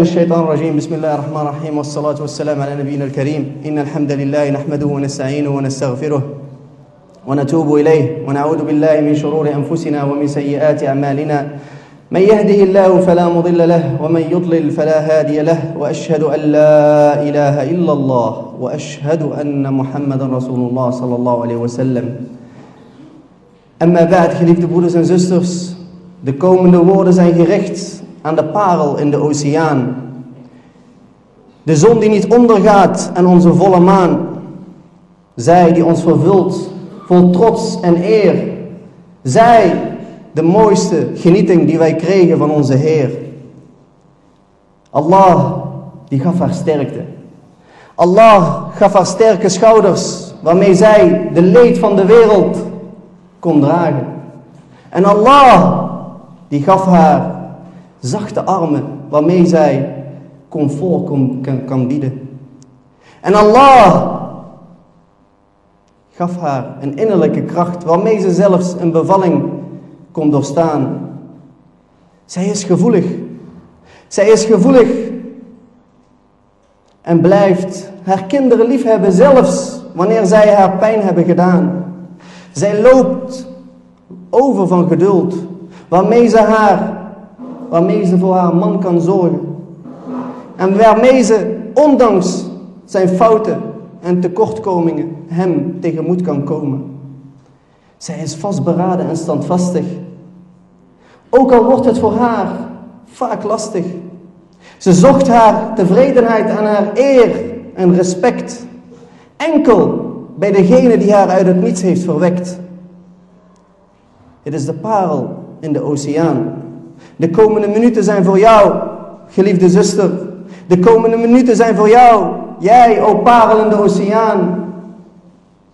الشيطان الرجيم. بسم الله الرحمن الرحيم والصلاة والسلام على نبينا الكريم. إن الحمد لله نحمده ونستعينه ونستغفره ونتوب إليه ونعوذ بالله من شرور أنفسنا ومن سيئات أعمالنا. من يهده الله فلا مضل له ومن يضلل فلا هادي له وأشهد أن لا إله إلا الله وأشهد أن محمدا رسول الله صلى الله عليه وسلم. أما بعد geliefde broeders en zusters de komende woorden zijn gericht. Aan de parel in de oceaan. De zon die niet ondergaat en onze volle maan. Zij die ons vervult vol trots en eer. Zij de mooiste genieting die wij kregen van onze Heer. Allah die gaf haar sterkte. Allah gaf haar sterke schouders waarmee zij de leed van de wereld kon dragen. En Allah die gaf haar zachte armen waarmee zij comfort kan, kan bieden. En Allah gaf haar een innerlijke kracht waarmee ze zelfs een bevalling kon doorstaan. Zij is gevoelig. Zij is gevoelig en blijft haar kinderen liefhebben, zelfs wanneer zij haar pijn hebben gedaan. Zij loopt over van geduld, waarmee ze haar waarmee ze voor haar man kan zorgen. En waarmee ze, ondanks zijn fouten en tekortkomingen, hem tegemoet kan komen. Zij is vastberaden en standvastig. Ook al wordt het voor haar vaak lastig. Ze zocht haar tevredenheid en haar eer en respect. Enkel bij degene die haar uit het niets heeft verwekt. Het is de parel in de oceaan de komende minuten zijn voor jou, geliefde zuster. De komende minuten zijn voor jou, jij, o parel in de oceaan.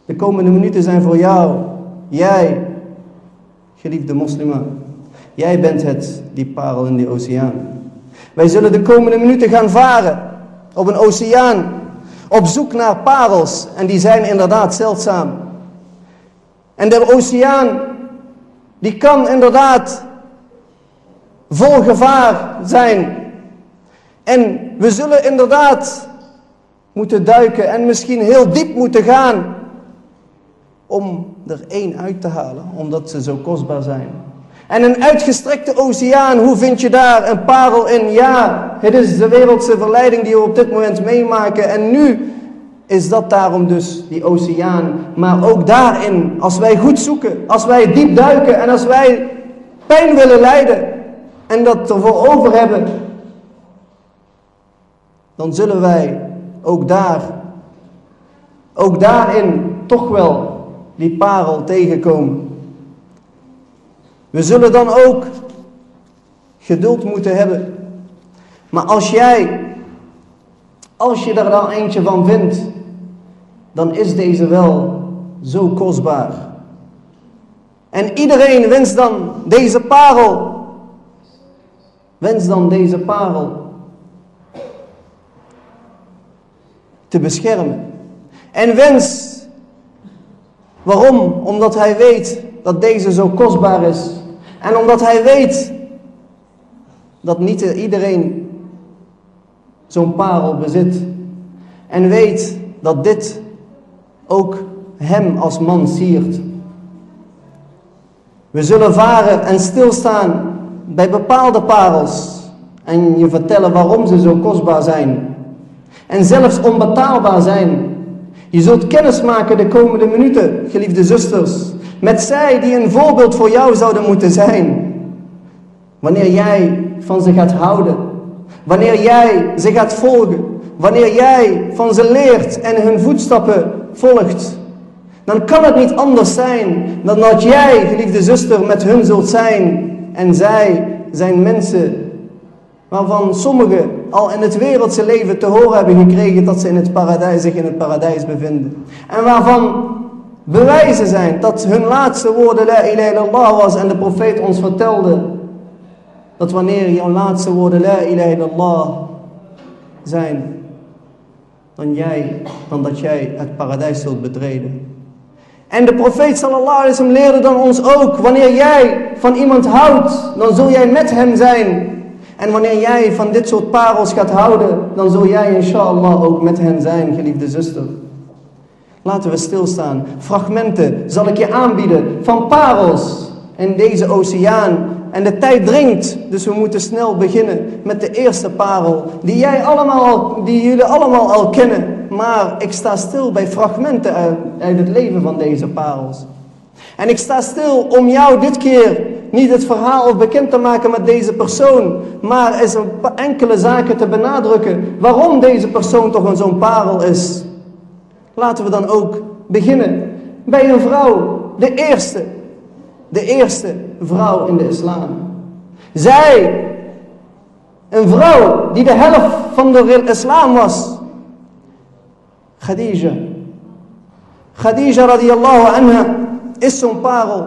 De komende minuten zijn voor jou, jij, geliefde moslima. Jij bent het, die parel in de oceaan. Wij zullen de komende minuten gaan varen op een oceaan, op zoek naar parels. En die zijn inderdaad zeldzaam. En de oceaan, die kan inderdaad vol gevaar zijn. En we zullen inderdaad moeten duiken en misschien heel diep moeten gaan om er één uit te halen, omdat ze zo kostbaar zijn. En een uitgestrekte oceaan, hoe vind je daar een parel in? Ja, het is de wereldse verleiding die we op dit moment meemaken. En nu is dat daarom dus die oceaan. Maar ook daarin, als wij goed zoeken, als wij diep duiken en als wij pijn willen lijden, en dat ervoor over hebben, dan zullen wij ook daar, ook daarin toch wel die parel tegenkomen. We zullen dan ook geduld moeten hebben. Maar als jij, als je er dan eentje van vindt, dan is deze wel zo kostbaar. En iedereen wenst dan deze parel Wens dan deze parel te beschermen. En wens, waarom? Omdat hij weet dat deze zo kostbaar is. En omdat hij weet dat niet iedereen zo'n parel bezit. En weet dat dit ook hem als man siert. We zullen varen en stilstaan bij bepaalde parels en je vertellen waarom ze zo kostbaar zijn. En zelfs onbetaalbaar zijn. Je zult kennis maken de komende minuten, geliefde zusters, met zij die een voorbeeld voor jou zouden moeten zijn. Wanneer jij van ze gaat houden, wanneer jij ze gaat volgen, wanneer jij van ze leert en hun voetstappen volgt, dan kan het niet anders zijn dan dat jij, geliefde zuster, met hun zult zijn en zij zijn mensen waarvan sommigen al in het wereldse leven te horen hebben gekregen dat ze in het paradijs, zich in het paradijs bevinden. En waarvan bewijzen zijn dat hun laatste woorden la ilaha illallah was en de profeet ons vertelde dat wanneer jouw laatste woorden la ilaha illallah zijn, dan, jij, dan dat jij het paradijs zult betreden. En de profeet sallallahu alaihi wasallam leerde dan ons ook, wanneer jij van iemand houdt, dan zul jij met hem zijn. En wanneer jij van dit soort parels gaat houden, dan zul jij inshallah ook met hen zijn, geliefde zuster. Laten we stilstaan. Fragmenten zal ik je aanbieden van parels in deze oceaan. En de tijd dringt, dus we moeten snel beginnen met de eerste parel, die, jij allemaal, die jullie allemaal al kennen. Maar ik sta stil bij fragmenten uit, het leven van deze parels. En ik sta stil om jou dit keer niet het verhaal bekend te maken met deze persoon, maar eens een enkele zaken te benadrukken waarom deze persoon toch een zo'n parel is. Laten we dan ook beginnen bij een vrouw, de eerste, de eerste vrouw in de islam. Zij, een vrouw die de helft van de islam was, Khadija. Khadija radiyallahu anha is zo'n parel.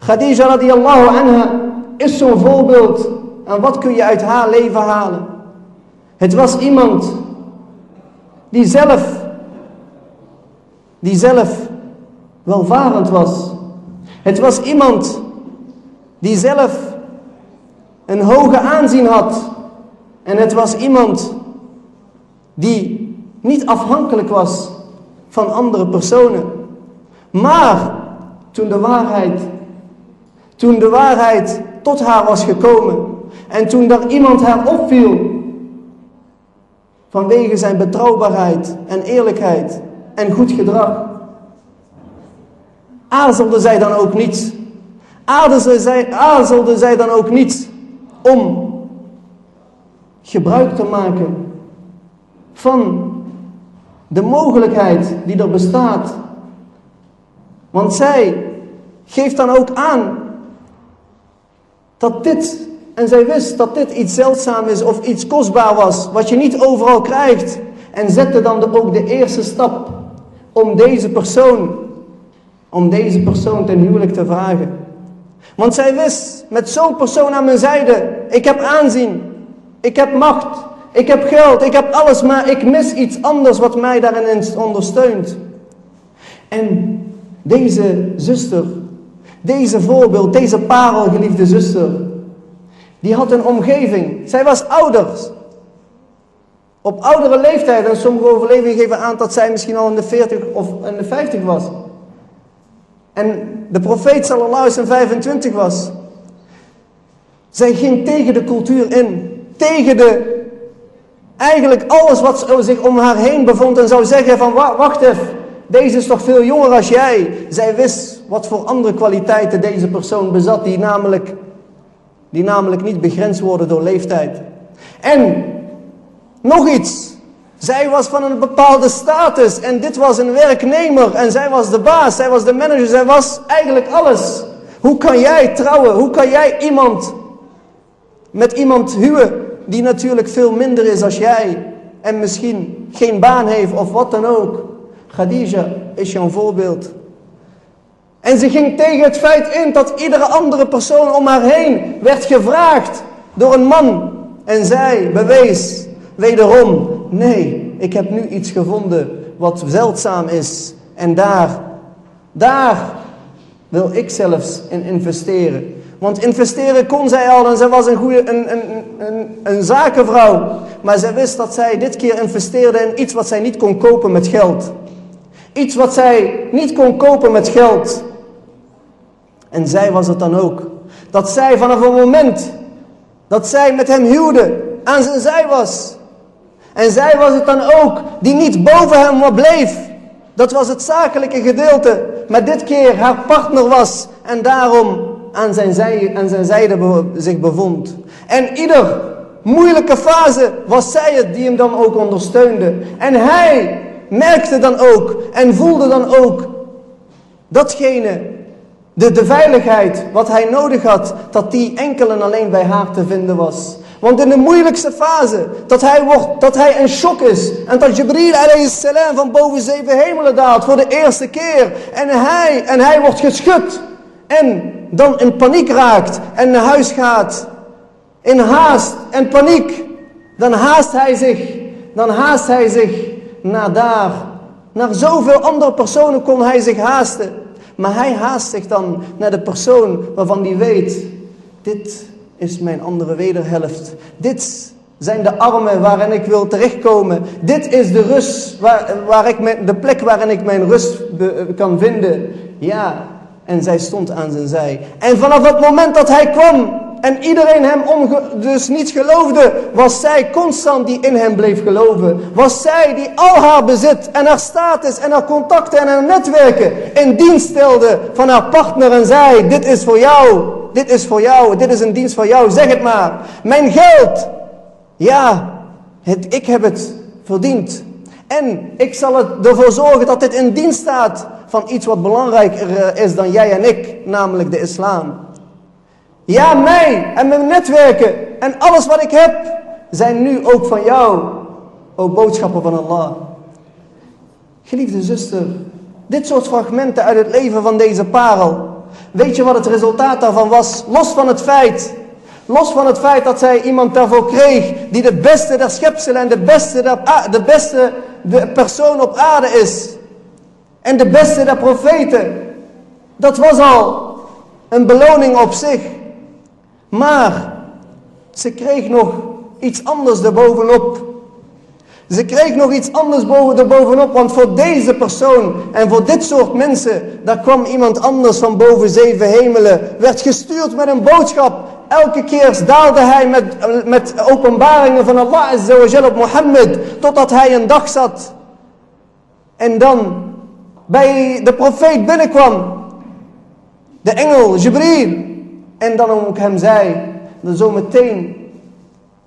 Khadija radiyallahu anha is zo'n voorbeeld. En wat kun je uit haar leven halen? Het was iemand die zelf, die zelf welvarend was. Het was iemand die zelf een hoge aanzien had. En het was iemand die niet afhankelijk was van andere personen. Maar toen de waarheid, toen de waarheid tot haar was gekomen en toen er iemand haar opviel vanwege zijn betrouwbaarheid en eerlijkheid en goed gedrag, aarzelde zij dan ook niet. Aarzelde zij, aarzelde zij dan ook niet om gebruik te maken van de mogelijkheid die er bestaat want zij geeft dan ook aan dat dit, en zij wist dat dit iets zeldzaam is of iets kostbaar was, wat je niet overal krijgt. En zette dan ook de eerste stap om deze persoon, om deze persoon ten huwelijk te vragen. Want zij wist, met zo'n persoon aan mijn zijde, ik heb aanzien, ik heb macht, ik heb geld, ik heb alles, maar ik mis iets anders wat mij daarin ondersteunt. En deze zuster, deze voorbeeld, deze parel, geliefde zuster, die had een omgeving. Zij was ouders. Op oudere leeftijd, en sommige overlevingen geven aan dat zij misschien al in de 40 of in de 50 was. En de profeet sallallahu alaihi wasallam 25 was. Zij ging tegen de cultuur in. Tegen de, eigenlijk alles wat zich om haar heen bevond en zou zeggen van wacht even. Deze is toch veel jonger als jij. Zij wist wat voor andere kwaliteiten deze persoon bezat, die namelijk, die namelijk niet begrensd worden door leeftijd. En nog iets. Zij was van een bepaalde status en dit was een werknemer en zij was de baas, zij was de manager, zij was eigenlijk alles. Hoe kan jij trouwen? Hoe kan jij iemand met iemand huwen die natuurlijk veel minder is als jij en misschien geen baan heeft of wat dan ook? Khadija is jouw voorbeeld. En ze ging tegen het feit in dat iedere andere persoon om haar heen werd gevraagd door een man. En zij bewees wederom, nee, ik heb nu iets gevonden wat zeldzaam is. En daar, daar wil ik zelfs in investeren. Want investeren kon zij al en zij was een, goede, een, een, een, een zakenvrouw. Maar zij wist dat zij dit keer investeerde in iets wat zij niet kon kopen met geld. Iets wat zij niet kon kopen met geld. En zij was het dan ook. Dat zij vanaf het moment dat zij met hem huwde, aan zijn zij was. En zij was het dan ook die niet boven hem bleef. Dat was het zakelijke gedeelte. Maar dit keer haar partner was en daarom aan zijn, zij, aan zijn zijde zich bevond. En ieder moeilijke fase was zij het die hem dan ook ondersteunde. En hij merkte dan ook en voelde dan ook datgene, de, de veiligheid wat hij nodig had, dat die enkel en alleen bij haar te vinden was. Want in de moeilijkste fase, dat hij, wordt, dat hij in shock is. En dat Jibril salam van boven zeven hemelen daalt voor de eerste keer. En hij, en hij wordt geschud. En dan in paniek raakt en naar huis gaat. In haast en paniek. Dan haast hij zich. Dan haast hij zich naar daar. Naar zoveel andere personen kon hij zich haasten. Maar hij haast zich dan naar de persoon waarvan hij weet, dit is mijn andere wederhelft. Dit zijn de armen waarin ik wil terechtkomen. Dit is de rust, waar, waar ik de plek waarin ik mijn rust kan vinden. Ja, en zij stond aan zijn zij. En vanaf het moment dat hij kwam en iedereen hem dus niet geloofde, was zij constant die in hem bleef geloven. Was zij die al haar bezit en haar status en haar contacten en haar netwerken in dienst stelde van haar partner en zei, dit is voor jou, dit is voor jou, dit is een dienst voor jou, zeg het maar. Mijn geld, ja, het, ik heb het verdiend. En ik zal ervoor zorgen dat dit in dienst staat van iets wat belangrijker eh, is dan jij en ik, namelijk de islam. Ja, mij en mijn netwerken en alles wat ik heb, zijn nu ook van jou, o boodschappen van Allah. Geliefde zuster, dit soort fragmenten uit het leven van deze parel, weet je wat het resultaat daarvan was? Los van het feit Los van het feit dat zij iemand daarvoor kreeg die de beste der schepselen en de beste, der, de beste de persoon op aarde is. En de beste der profeten. Dat was al een beloning op zich. Maar ze kreeg nog iets anders erbovenop. Ze kreeg nog iets anders boven, erbovenop, want voor deze persoon en voor dit soort mensen, daar kwam iemand anders van boven zeven hemelen, werd gestuurd met een boodschap Elke keer daalde hij met, met openbaringen van Allah op Mohammed. Totdat hij een dag zat. En dan bij de profeet binnenkwam. De engel Jibril. En dan ook hem zei. Dat zometeen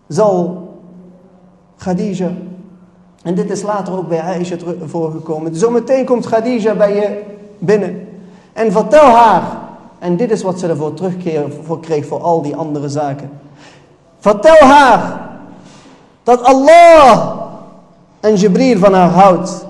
zal Khadija. En dit is later ook bij Aisha voorgekomen. Zometeen komt Khadija bij je binnen. En vertel haar en dit is wat ze ervoor terugkreeg voor, voor al die andere zaken. Vertel haar dat Allah en Jibril van haar houdt.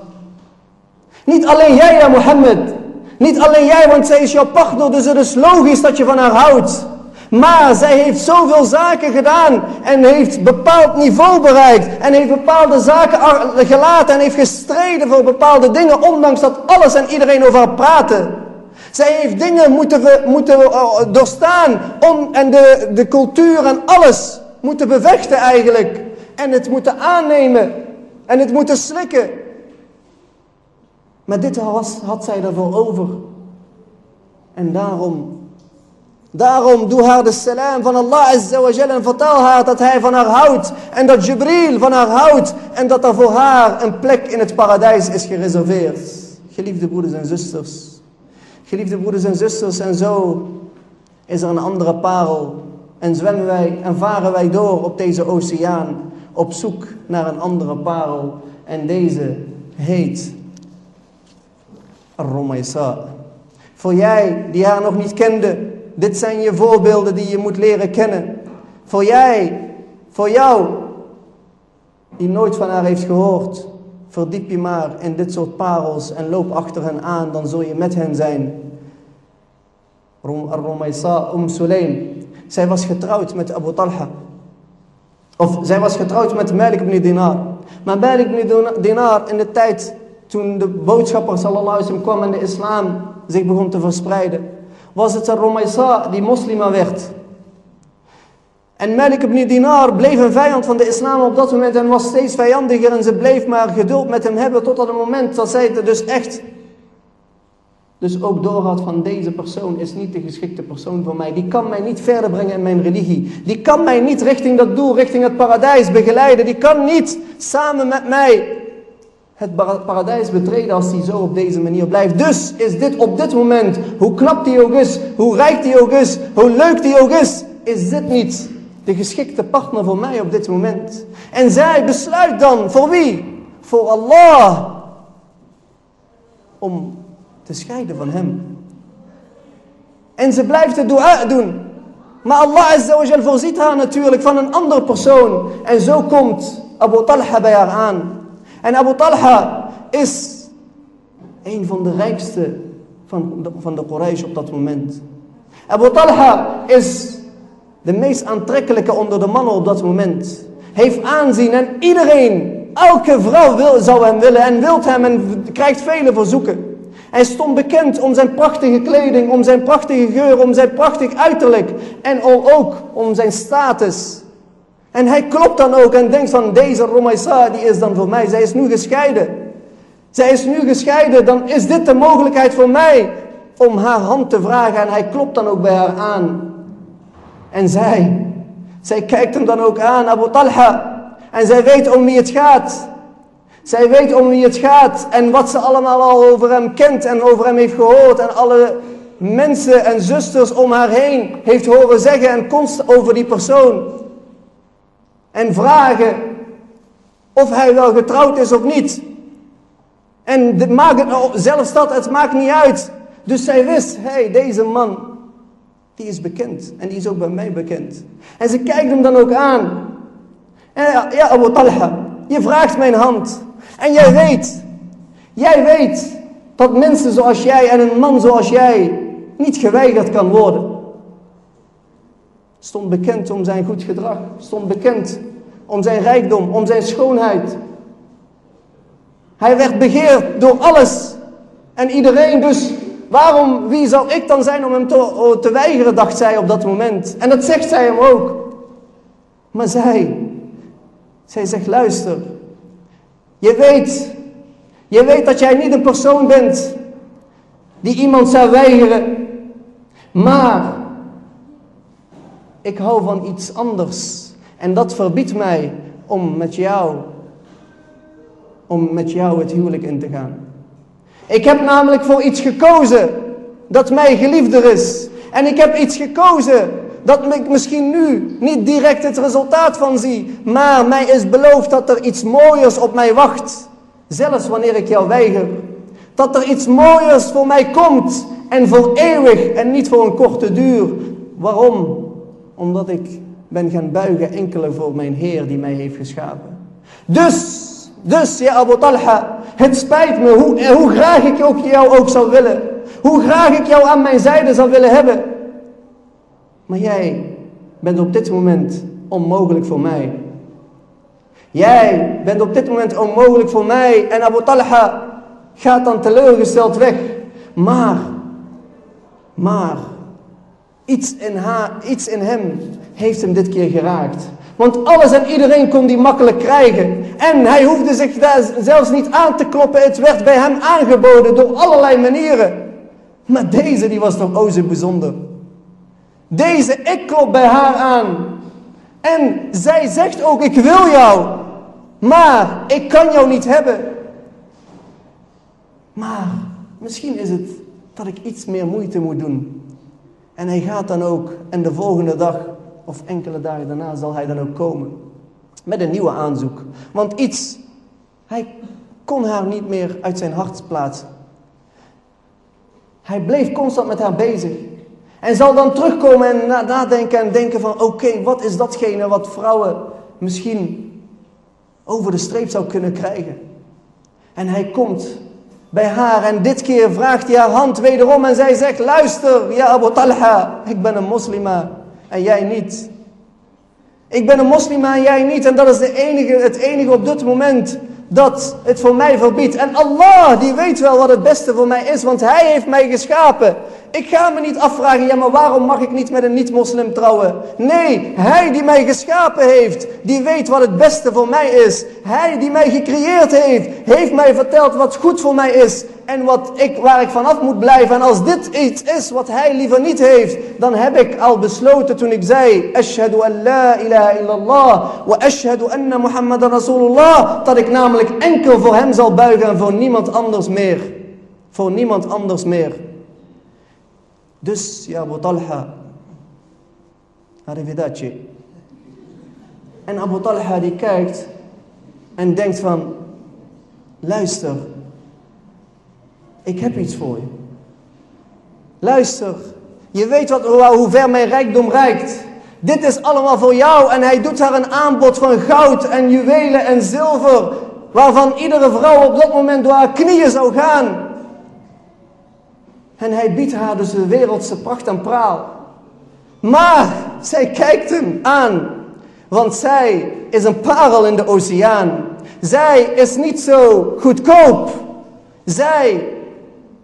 Niet alleen jij, ja Mohammed. Niet alleen jij, want zij is jouw partner, dus het is logisch dat je van haar houdt. Maar zij heeft zoveel zaken gedaan en heeft bepaald niveau bereikt. En heeft bepaalde zaken gelaten en heeft gestreden voor bepaalde dingen, ondanks dat alles en iedereen over haar praten. Zij heeft dingen moeten, moeten uh, doorstaan om, en de, de cultuur en alles moeten bevechten eigenlijk. En het moeten aannemen en het moeten slikken. Maar dit was, had zij ervoor over. En daarom, daarom doe haar de salam van Allah Azza wa Jalla en vertel haar dat hij van haar houdt. En dat Jibril van haar houdt. En dat er voor haar een plek in het paradijs is gereserveerd. Geliefde broeders en zusters. Geliefde broeders en zusters, en zo is er een andere parel. En zwemmen wij en varen wij door op deze oceaan op zoek naar een andere parel. En deze heet Romaisa. Voor jij die haar nog niet kende, dit zijn je voorbeelden die je moet leren kennen. Voor jij, voor jou, die nooit van haar heeft gehoord, verdiep je maar in dit soort parels en loop achter hen aan, dan zul je met hen zijn. Rumaysa Um Sulaim. Zij was getrouwd met Abu Talha. Of zij was getrouwd met Malik ibn Dinar. Maar Malik ibn Dinar in de tijd toen de boodschapper sallallahu alaihi kwam en de islam zich begon te verspreiden. Was het Rumaysa die moslima werd. En Malik ibn Dinar bleef een vijand van de islam op dat moment en was steeds vijandiger en ze bleef maar geduld met hem hebben tot op het moment dat zij het dus echt dus ook doorhad van deze persoon is niet de geschikte persoon voor mij. Die kan mij niet verder brengen in mijn religie. Die kan mij niet richting dat doel, richting het paradijs begeleiden. Die kan niet samen met mij het paradijs betreden als hij zo op deze manier blijft. Dus is dit op dit moment, hoe knap die ook is, hoe rijk die ook is, hoe leuk die ook is, is dit niet de geschikte partner voor mij op dit moment. En zij besluit dan, voor wie? Voor Allah. Om te scheiden van hem. En ze blijft de dua doen. Maar Allah Azza wa Jal voorziet haar natuurlijk van een andere persoon. En zo komt Abu Talha bij haar aan. En Abu Talha is een van de rijkste van de, van de Quraysh op dat moment. Abu Talha is de meest aantrekkelijke onder de mannen op dat moment. Heeft aanzien en iedereen, elke vrouw wil, zou hem willen en wilt hem en krijgt vele verzoeken. Hij stond bekend om zijn prachtige kleding, om zijn prachtige geur, om zijn prachtig uiterlijk en ook om zijn status. En hij klopt dan ook en denkt van deze Romaisa die is dan voor mij, zij is nu gescheiden. Zij is nu gescheiden, dan is dit de mogelijkheid voor mij om haar hand te vragen. En hij klopt dan ook bij haar aan. En zij, zij kijkt hem dan ook aan, Abu Talha. En zij weet om wie het gaat. Zij weet om wie het gaat en wat ze allemaal al over hem kent en over hem heeft gehoord. En alle mensen en zusters om haar heen heeft horen zeggen en konst over die persoon. En vragen of hij wel getrouwd is of niet. En maakt het, zelfs dat, het maakt niet uit. Dus zij wist, hé, hey, deze man, die is bekend. En die is ook bij mij bekend. En ze kijkt hem dan ook aan. En ja, Abu Talha, je vraagt mijn hand. En jij weet, jij weet dat mensen zoals jij en een man zoals jij niet geweigerd kan worden. Stond bekend om zijn goed gedrag, stond bekend om zijn rijkdom, om zijn schoonheid. Hij werd begeerd door alles en iedereen, dus waarom, wie zou ik dan zijn om hem te, te weigeren, dacht zij op dat moment. En dat zegt zij hem ook. Maar zij, zij zegt, luister, je weet, je weet dat jij niet een persoon bent die iemand zou weigeren. Maar ik hou van iets anders. En dat verbiedt mij om met jou, om met jou het huwelijk in te gaan. Ik heb namelijk voor iets gekozen dat mij geliefder is. En ik heb iets gekozen dat ik misschien nu niet direct het resultaat van zie. Maar mij is beloofd dat er iets mooiers op mij wacht. Zelfs wanneer ik jou weiger. Dat er iets mooiers voor mij komt. En voor eeuwig en niet voor een korte duur. Waarom? Omdat ik ben gaan buigen enkele voor mijn Heer die mij heeft geschapen. Dus, dus ja Abu Talha, het spijt me hoe, hoe graag ik jou ook zou willen. Hoe graag ik jou aan mijn zijde zou willen hebben. Maar jij bent op dit moment onmogelijk voor mij. Jij bent op dit moment onmogelijk voor mij. En Abu Talha gaat dan teleurgesteld weg. Maar, maar, iets in, haar, iets in hem heeft hem dit keer geraakt. Want alles en iedereen kon die makkelijk krijgen. En hij hoefde zich daar zelfs niet aan te kloppen. Het werd bij hem aangeboden door allerlei manieren. Maar deze die was toch o zo bijzonder. Deze, ik klop bij haar aan. En zij zegt ook, ik wil jou. Maar ik kan jou niet hebben. Maar misschien is het dat ik iets meer moeite moet doen. En hij gaat dan ook, en de volgende dag of enkele dagen daarna zal hij dan ook komen. Met een nieuwe aanzoek. Want iets, hij kon haar niet meer uit zijn hart plaatsen. Hij bleef constant met haar bezig. En zal dan terugkomen en nadenken en denken van oké, wat is datgene wat vrouwen misschien over de streep zou kunnen krijgen. En hij komt bij haar en dit keer vraagt hij haar hand wederom en zij zegt, luister, ja Abu Talha, ik ben een moslima en jij niet. Ik ben een moslima en jij niet en dat is de enige, het enige op dit moment dat het voor mij verbiedt. En Allah, die weet wel wat het beste voor mij is, want Hij heeft mij geschapen. Ik ga me niet afvragen, ja maar waarom mag ik niet met een niet-moslim trouwen? Nee, Hij die mij geschapen heeft, die weet wat het beste voor mij is. Hij die mij gecreëerd heeft, heeft mij verteld wat goed voor mij is. En wat ik, waar ik vanaf moet blijven. En als dit iets is wat Hij liever niet heeft, dan heb ik al besloten toen ik zei, Ashhadu an la ilaha illallah, wa ashhadu anna Muhammadan Rasulullah, dat ik namelijk enkel voor Hem zal buigen en voor niemand anders meer. Voor niemand anders meer. Dus, ja, Abu Talha, arrivederci. En Abu Talha die kijkt en denkt van, luister, ik heb iets voor je. Luister, je weet wat, hoe ver mijn rijkdom reikt. Dit is allemaal voor jou. En hij doet haar een aanbod van goud en juwelen en zilver. Waarvan iedere vrouw op dat moment door haar knieën zou gaan. En hij biedt haar dus de wereldse pracht en praal. Maar zij kijkt hem aan. Want zij is een parel in de oceaan. Zij is niet zo goedkoop. Zij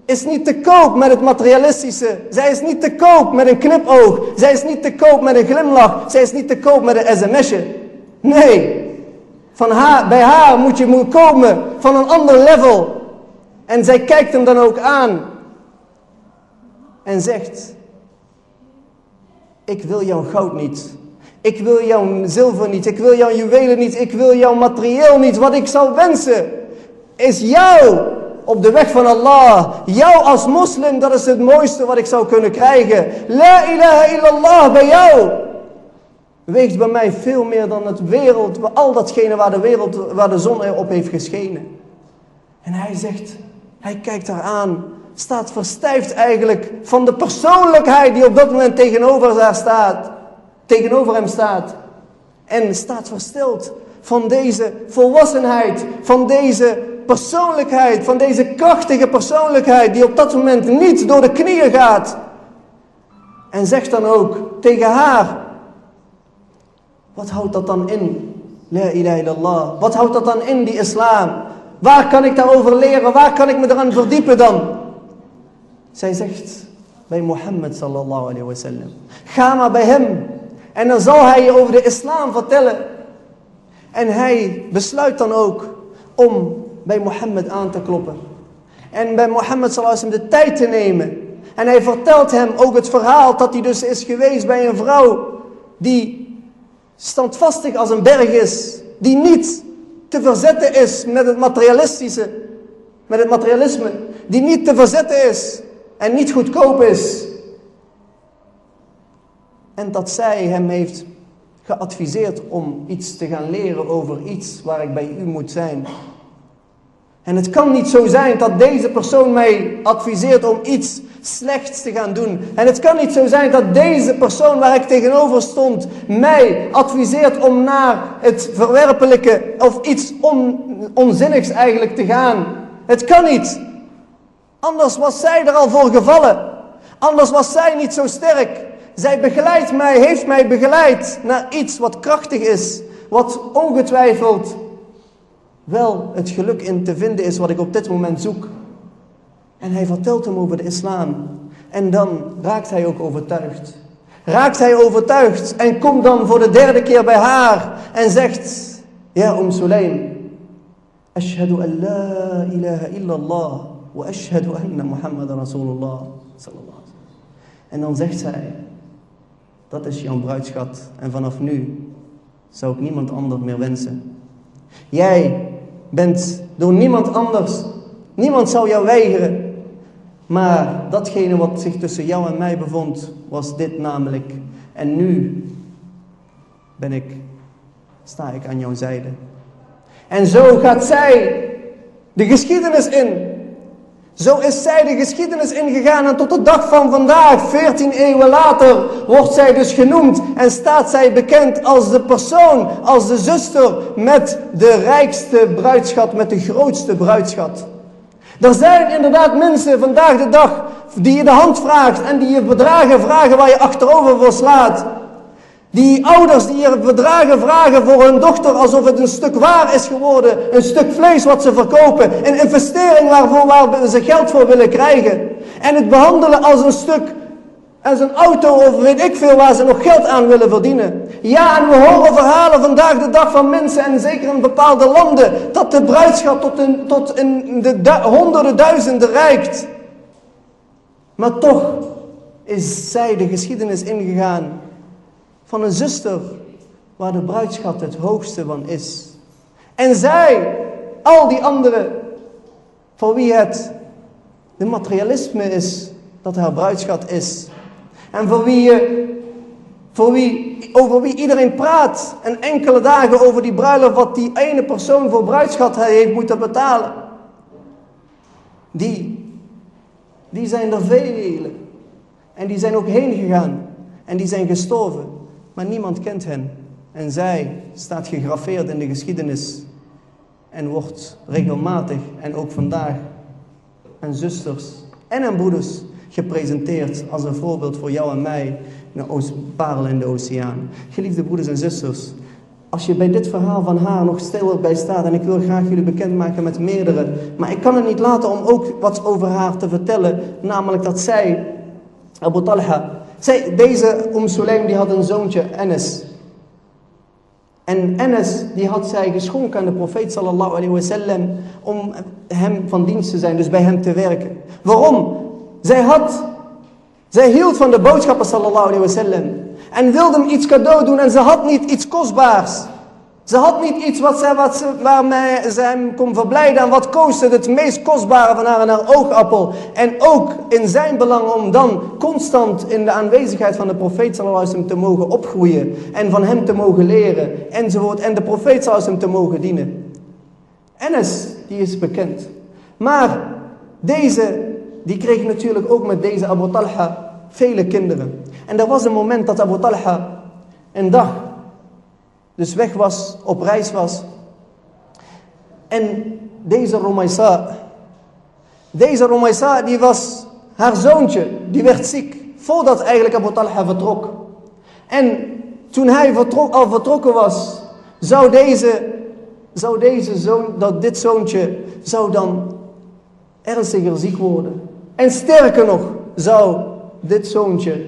is niet te koop met het materialistische. Zij is niet te koop met een knipoog. Zij is niet te koop met een glimlach. Zij is niet te koop met een sms'je. Nee. Van haar, bij haar moet je komen van een ander level. En zij kijkt hem dan ook aan. En zegt. Ik wil jouw goud niet. Ik wil jouw zilver niet. Ik wil jouw juwelen niet. Ik wil jouw materieel niet. Wat ik zou wensen is jou op de weg van Allah. Jou als moslim, dat is het mooiste wat ik zou kunnen krijgen. La ilaha illallah bij jou. Weegt bij mij veel meer dan het wereld, al datgene waar de, wereld, waar de zon op heeft geschenen. En hij zegt, hij kijkt haar aan, staat verstijfd eigenlijk van de persoonlijkheid die op dat moment tegenover, haar staat, tegenover hem staat. En staat verstild van deze volwassenheid, van deze persoonlijkheid, van deze krachtige persoonlijkheid die op dat moment niet door de knieën gaat. En zegt dan ook tegen haar, wat houdt dat dan in? La ilaha illallah. Wat houdt dat dan in, die islam? Waar kan ik daarover leren? Waar kan ik me eraan verdiepen dan? Zij zegt bij Mohammed sallallahu alayhi wa sallam. Ga maar bij hem. En dan zal hij je over de islam vertellen. En hij besluit dan ook om bij Mohammed aan te kloppen. En bij Mohammed sallallahu de tijd te nemen. En hij vertelt hem ook het verhaal dat hij dus is geweest bij een vrouw die standvastig als een berg is, die niet te verzetten is met het materialistische, met het materialisme, die niet te verzetten is en niet goedkoop is. En dat zij hem heeft geadviseerd om iets te gaan leren over iets waar ik bij u moet zijn. En het kan niet zo zijn dat deze persoon mij adviseert om iets slechts te gaan doen. En het kan niet zo zijn dat deze persoon waar ik tegenover stond mij adviseert om naar het verwerpelijke of iets on, onzinnigs eigenlijk te gaan. Het kan niet. Anders was zij er al voor gevallen. Anders was zij niet zo sterk. Zij begeleidt mij, heeft mij begeleid naar iets wat krachtig is. Wat ongetwijfeld wel het geluk in te vinden is wat ik op dit moment zoek. En hij vertelt hem over de islam. En dan raakt hij ook overtuigd. Raakt hij overtuigd en komt dan voor de derde keer bij haar en zegt: Ja, Om Sulaim, Ashhadu an la ilaha illallah wa ashhadu anna Muhammad Rasulullah. En dan zegt zij: Dat is jouw bruidschat en vanaf nu zou ik niemand anders meer wensen. Jij bent door niemand anders, niemand zou jou weigeren. Maar datgene wat zich tussen jou en mij bevond, was dit namelijk. En nu ben ik, sta ik aan jouw zijde. En zo gaat zij de geschiedenis in. Zo is zij de geschiedenis ingegaan en tot de dag van vandaag, 14 eeuwen later, wordt zij dus genoemd en staat zij bekend als de persoon, als de zuster met de rijkste bruidschat, met de grootste bruidschat. Er zijn inderdaad mensen vandaag de dag die je de hand vraagt en die je bedragen vragen waar je achterover voor slaat. Die ouders die je bedragen vragen voor hun dochter alsof het een stuk waar is geworden. Een stuk vlees wat ze verkopen. Een investering waarvoor waar ze geld voor willen krijgen. En het behandelen als een stuk, als een auto of weet ik veel waar ze nog geld aan willen verdienen. Ja, en we horen verhalen vandaag de dag van mensen en zeker in bepaalde landen. Dat de bruidschap tot in, tot in de honderden duizenden reikt. Maar toch is zij de geschiedenis ingegaan van een zuster waar de bruidschat het hoogste van is. En zij, al die anderen, voor wie het de materialisme is dat haar bruidschat is. En voor wie, je, voor wie, over wie iedereen praat en enkele dagen over die bruiloft wat die ene persoon voor bruidschat heeft moeten betalen. Die, die zijn er vele. En die zijn ook heen gegaan. En die zijn gestorven maar niemand kent hen. En zij staat gegraveerd in de geschiedenis en wordt regelmatig en ook vandaag aan zusters en aan broeders gepresenteerd als een voorbeeld voor jou en mij, een parel in de oceaan. Geliefde broeders en zusters, als je bij dit verhaal van haar nog stil bij staat, en ik wil graag jullie bekendmaken met meerdere, maar ik kan het niet laten om ook wat over haar te vertellen, namelijk dat zij, Abu Talha, zij, deze Umm Sulaim die had een zoontje, Enes. En Enes die had zij geschonken aan de profeet sallallahu om hem van dienst te zijn, dus bij hem te werken. Waarom? Zij had, zij hield van de boodschappen sallallahu en wilde hem iets cadeau doen en ze had niet iets kostbaars. Ze had niet iets wat ze, wat ze, waarmee ze hem kon verblijden en wat koos het meest kostbare van haar en haar oogappel. En ook in zijn belang om dan constant in de aanwezigheid van de profeet sallallahu te mogen opgroeien. En van hem te mogen leren enzovoort. En de profeet sallallahu te mogen dienen. Enes, die is bekend. Maar deze, die kreeg natuurlijk ook met deze Abu Talha vele kinderen. En er was een moment dat Abu Talha een dag dus weg was, op reis was. En deze Romaisa, deze Romaisa die was haar zoontje, die werd ziek. Voordat eigenlijk Abu Talha vertrok. En toen hij vertrok, al vertrokken was, zou deze, zou deze zoon, dat dit zoontje, zou dan ernstiger ziek worden. En sterker nog, zou dit zoontje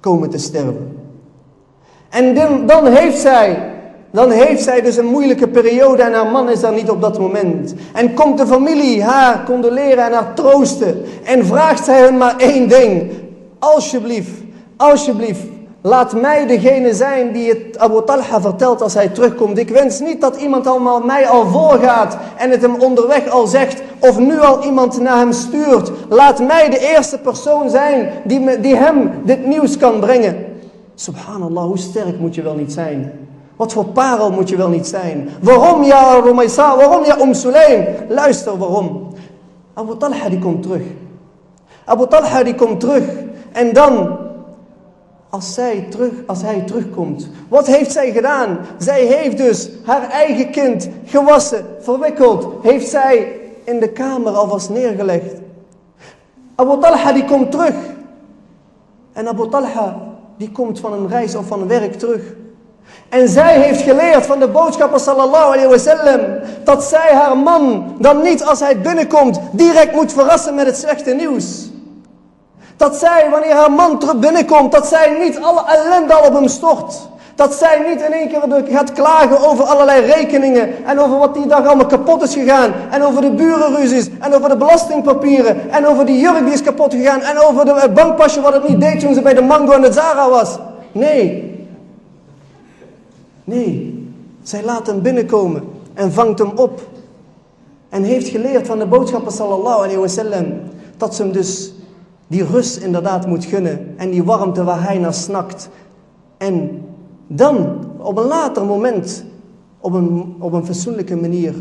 komen te sterven. En dan, heeft zij, dan heeft zij dus een moeilijke periode en haar man is daar niet op dat moment. En komt de familie haar condoleren en haar troosten. En vraagt zij hun maar één ding. Alsjeblieft, alsjeblieft, laat mij degene zijn die het Abu Talha vertelt als hij terugkomt. Ik wens niet dat iemand allemaal mij al voorgaat en het hem onderweg al zegt. Of nu al iemand naar hem stuurt. Laat mij de eerste persoon zijn die, die hem dit nieuws kan brengen. Subhanallah, hoe sterk moet je wel niet zijn? Wat voor parel moet je wel niet zijn? Waarom ja Rumaysa? Waarom ja Om Sulaim? Luister waarom. Abu Talha die komt terug. Abu Talha die komt terug. En dan, als, zij terug, als hij terugkomt, wat heeft zij gedaan? Zij heeft dus haar eigen kind gewassen, verwikkeld. Heeft zij in de kamer alvast neergelegd. Abu Talha die komt terug. En Abu Talha die komt van een reis of van werk terug. En zij heeft geleerd van de boodschapper sallallahu alayhi wasallam dat zij haar man dan niet als hij binnenkomt direct moet verrassen met het slechte nieuws. Dat zij wanneer haar man terug binnenkomt, dat zij niet alle ellende al op hem stort. Dat zij niet in één keer gaat klagen over allerlei rekeningen. En over wat die dag allemaal kapot is gegaan. En over de burenruzies. En over de belastingpapieren. En over die jurk die is kapot gegaan. En over de bankpasje wat het niet deed toen ze bij de Mango en de Zara was. Nee. Nee. Zij laat hem binnenkomen. En vangt hem op. En heeft geleerd van de boodschapper sallallahu alayhi wasallam. Dat ze hem dus die rust inderdaad moet gunnen. En die warmte waar hij naar snakt. En dan op een later moment op een, op een fatsoenlijke manier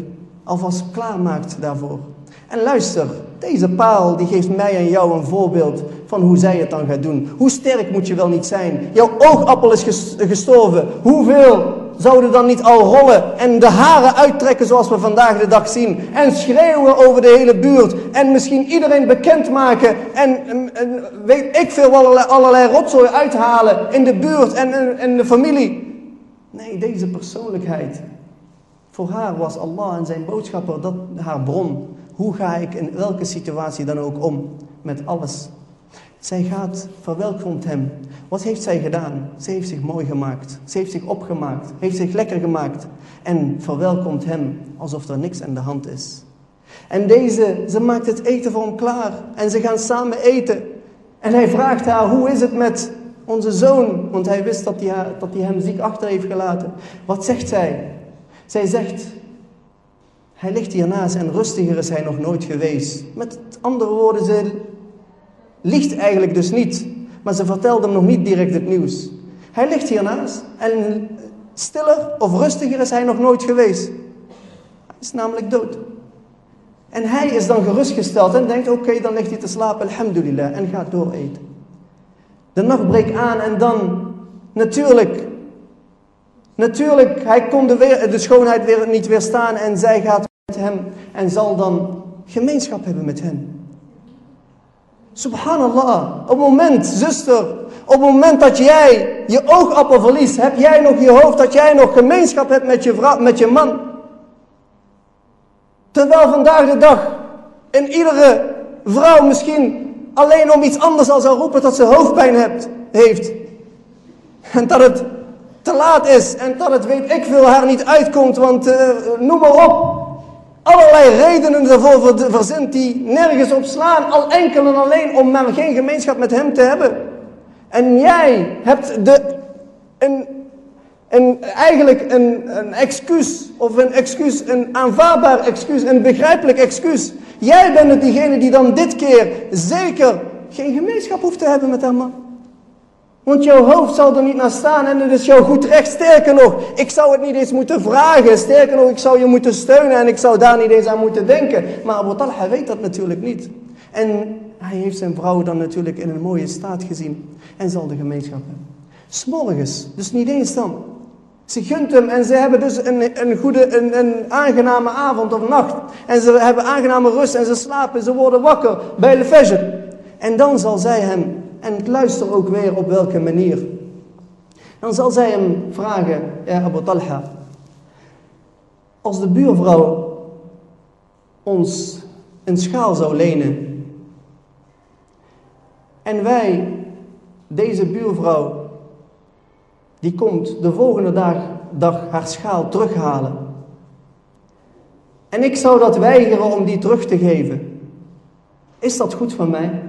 alvast klaarmaakt daarvoor. En luister, deze paal die geeft mij en jou een voorbeeld van hoe zij het dan gaat doen. Hoe sterk moet je wel niet zijn? Jouw oogappel is gestorven. Hoeveel zouden dan niet al rollen en de haren uittrekken zoals we vandaag de dag zien. En schreeuwen over de hele buurt. En misschien iedereen bekendmaken. En, en, weet ik veel allerlei, allerlei rotzooi uithalen in de buurt en in de familie. Nee, deze persoonlijkheid. Voor haar was Allah en zijn boodschapper dat haar bron. Hoe ga ik in welke situatie dan ook om met alles? Zij gaat, verwelkomt hem. Wat heeft zij gedaan? Ze heeft zich mooi gemaakt. Ze heeft zich opgemaakt. Heeft zich lekker gemaakt. En verwelkomt hem alsof er niks aan de hand is. En deze, ze maakt het eten voor hem klaar. En ze gaan samen eten. En hij vraagt haar, hoe is het met onze zoon? Want hij wist dat hij, dat hij hem ziek achter heeft gelaten. Wat zegt zij? Zij zegt, hij ligt hiernaast en rustiger is hij nog nooit geweest. Met andere woorden, ze ligt eigenlijk dus niet. Maar ze vertelde hem nog niet direct het nieuws. Hij ligt hiernaast en stiller of rustiger is hij nog nooit geweest. Hij is namelijk dood. En hij is dan gerustgesteld en denkt, oké, dan ligt hij te slapen, alhamdulillah, en gaat door eten. De nacht breekt aan en dan, natuurlijk, natuurlijk, hij kon de, de schoonheid weer niet weerstaan en zij gaat met hem en zal dan gemeenschap hebben met hem. Subhanallah. Op het moment, zuster, op het moment dat jij je oogappel verliest, heb jij nog je hoofd, dat jij nog gemeenschap hebt met je, vrouw, met je man. Terwijl vandaag de dag in iedere vrouw misschien alleen om iets anders al zou roepen dat ze hoofdpijn hebt, heeft. En dat het te laat is en dat het weet ik veel haar niet uitkomt, want uh, noem maar op. Allerlei redenen ervoor verzint die nergens op slaan, al enkel en alleen om maar geen gemeenschap met hem te hebben. En jij hebt de, een, een, eigenlijk een, een excuus, of een excuus, een aanvaardbaar excuus, een begrijpelijk excuus. Jij bent het diegene die dan dit keer zeker geen gemeenschap hoeft te hebben met haar man. Want jouw hoofd zal er niet naar staan en het is jouw goed recht. Sterker nog, ik zou het niet eens moeten vragen. Sterker nog, ik zou je moeten steunen en ik zou daar niet eens aan moeten denken. Maar Abu Talha weet dat natuurlijk niet. En hij heeft zijn vrouw dan natuurlijk in een mooie staat gezien. En zal de gemeenschap hebben. S'morgens, dus niet eens dan. Ze gunt hem en ze hebben dus een, een goede, een, een aangename avond of nacht. En ze hebben aangename rust en ze slapen, ze worden wakker bij de fajr. En dan zal zij hem en luister ook weer op welke manier. Dan zal zij hem vragen, ja Abu Talha, als de buurvrouw ons een schaal zou lenen en wij, deze buurvrouw, die komt de volgende dag, dag haar schaal terughalen. En ik zou dat weigeren om die terug te geven. Is dat goed van mij?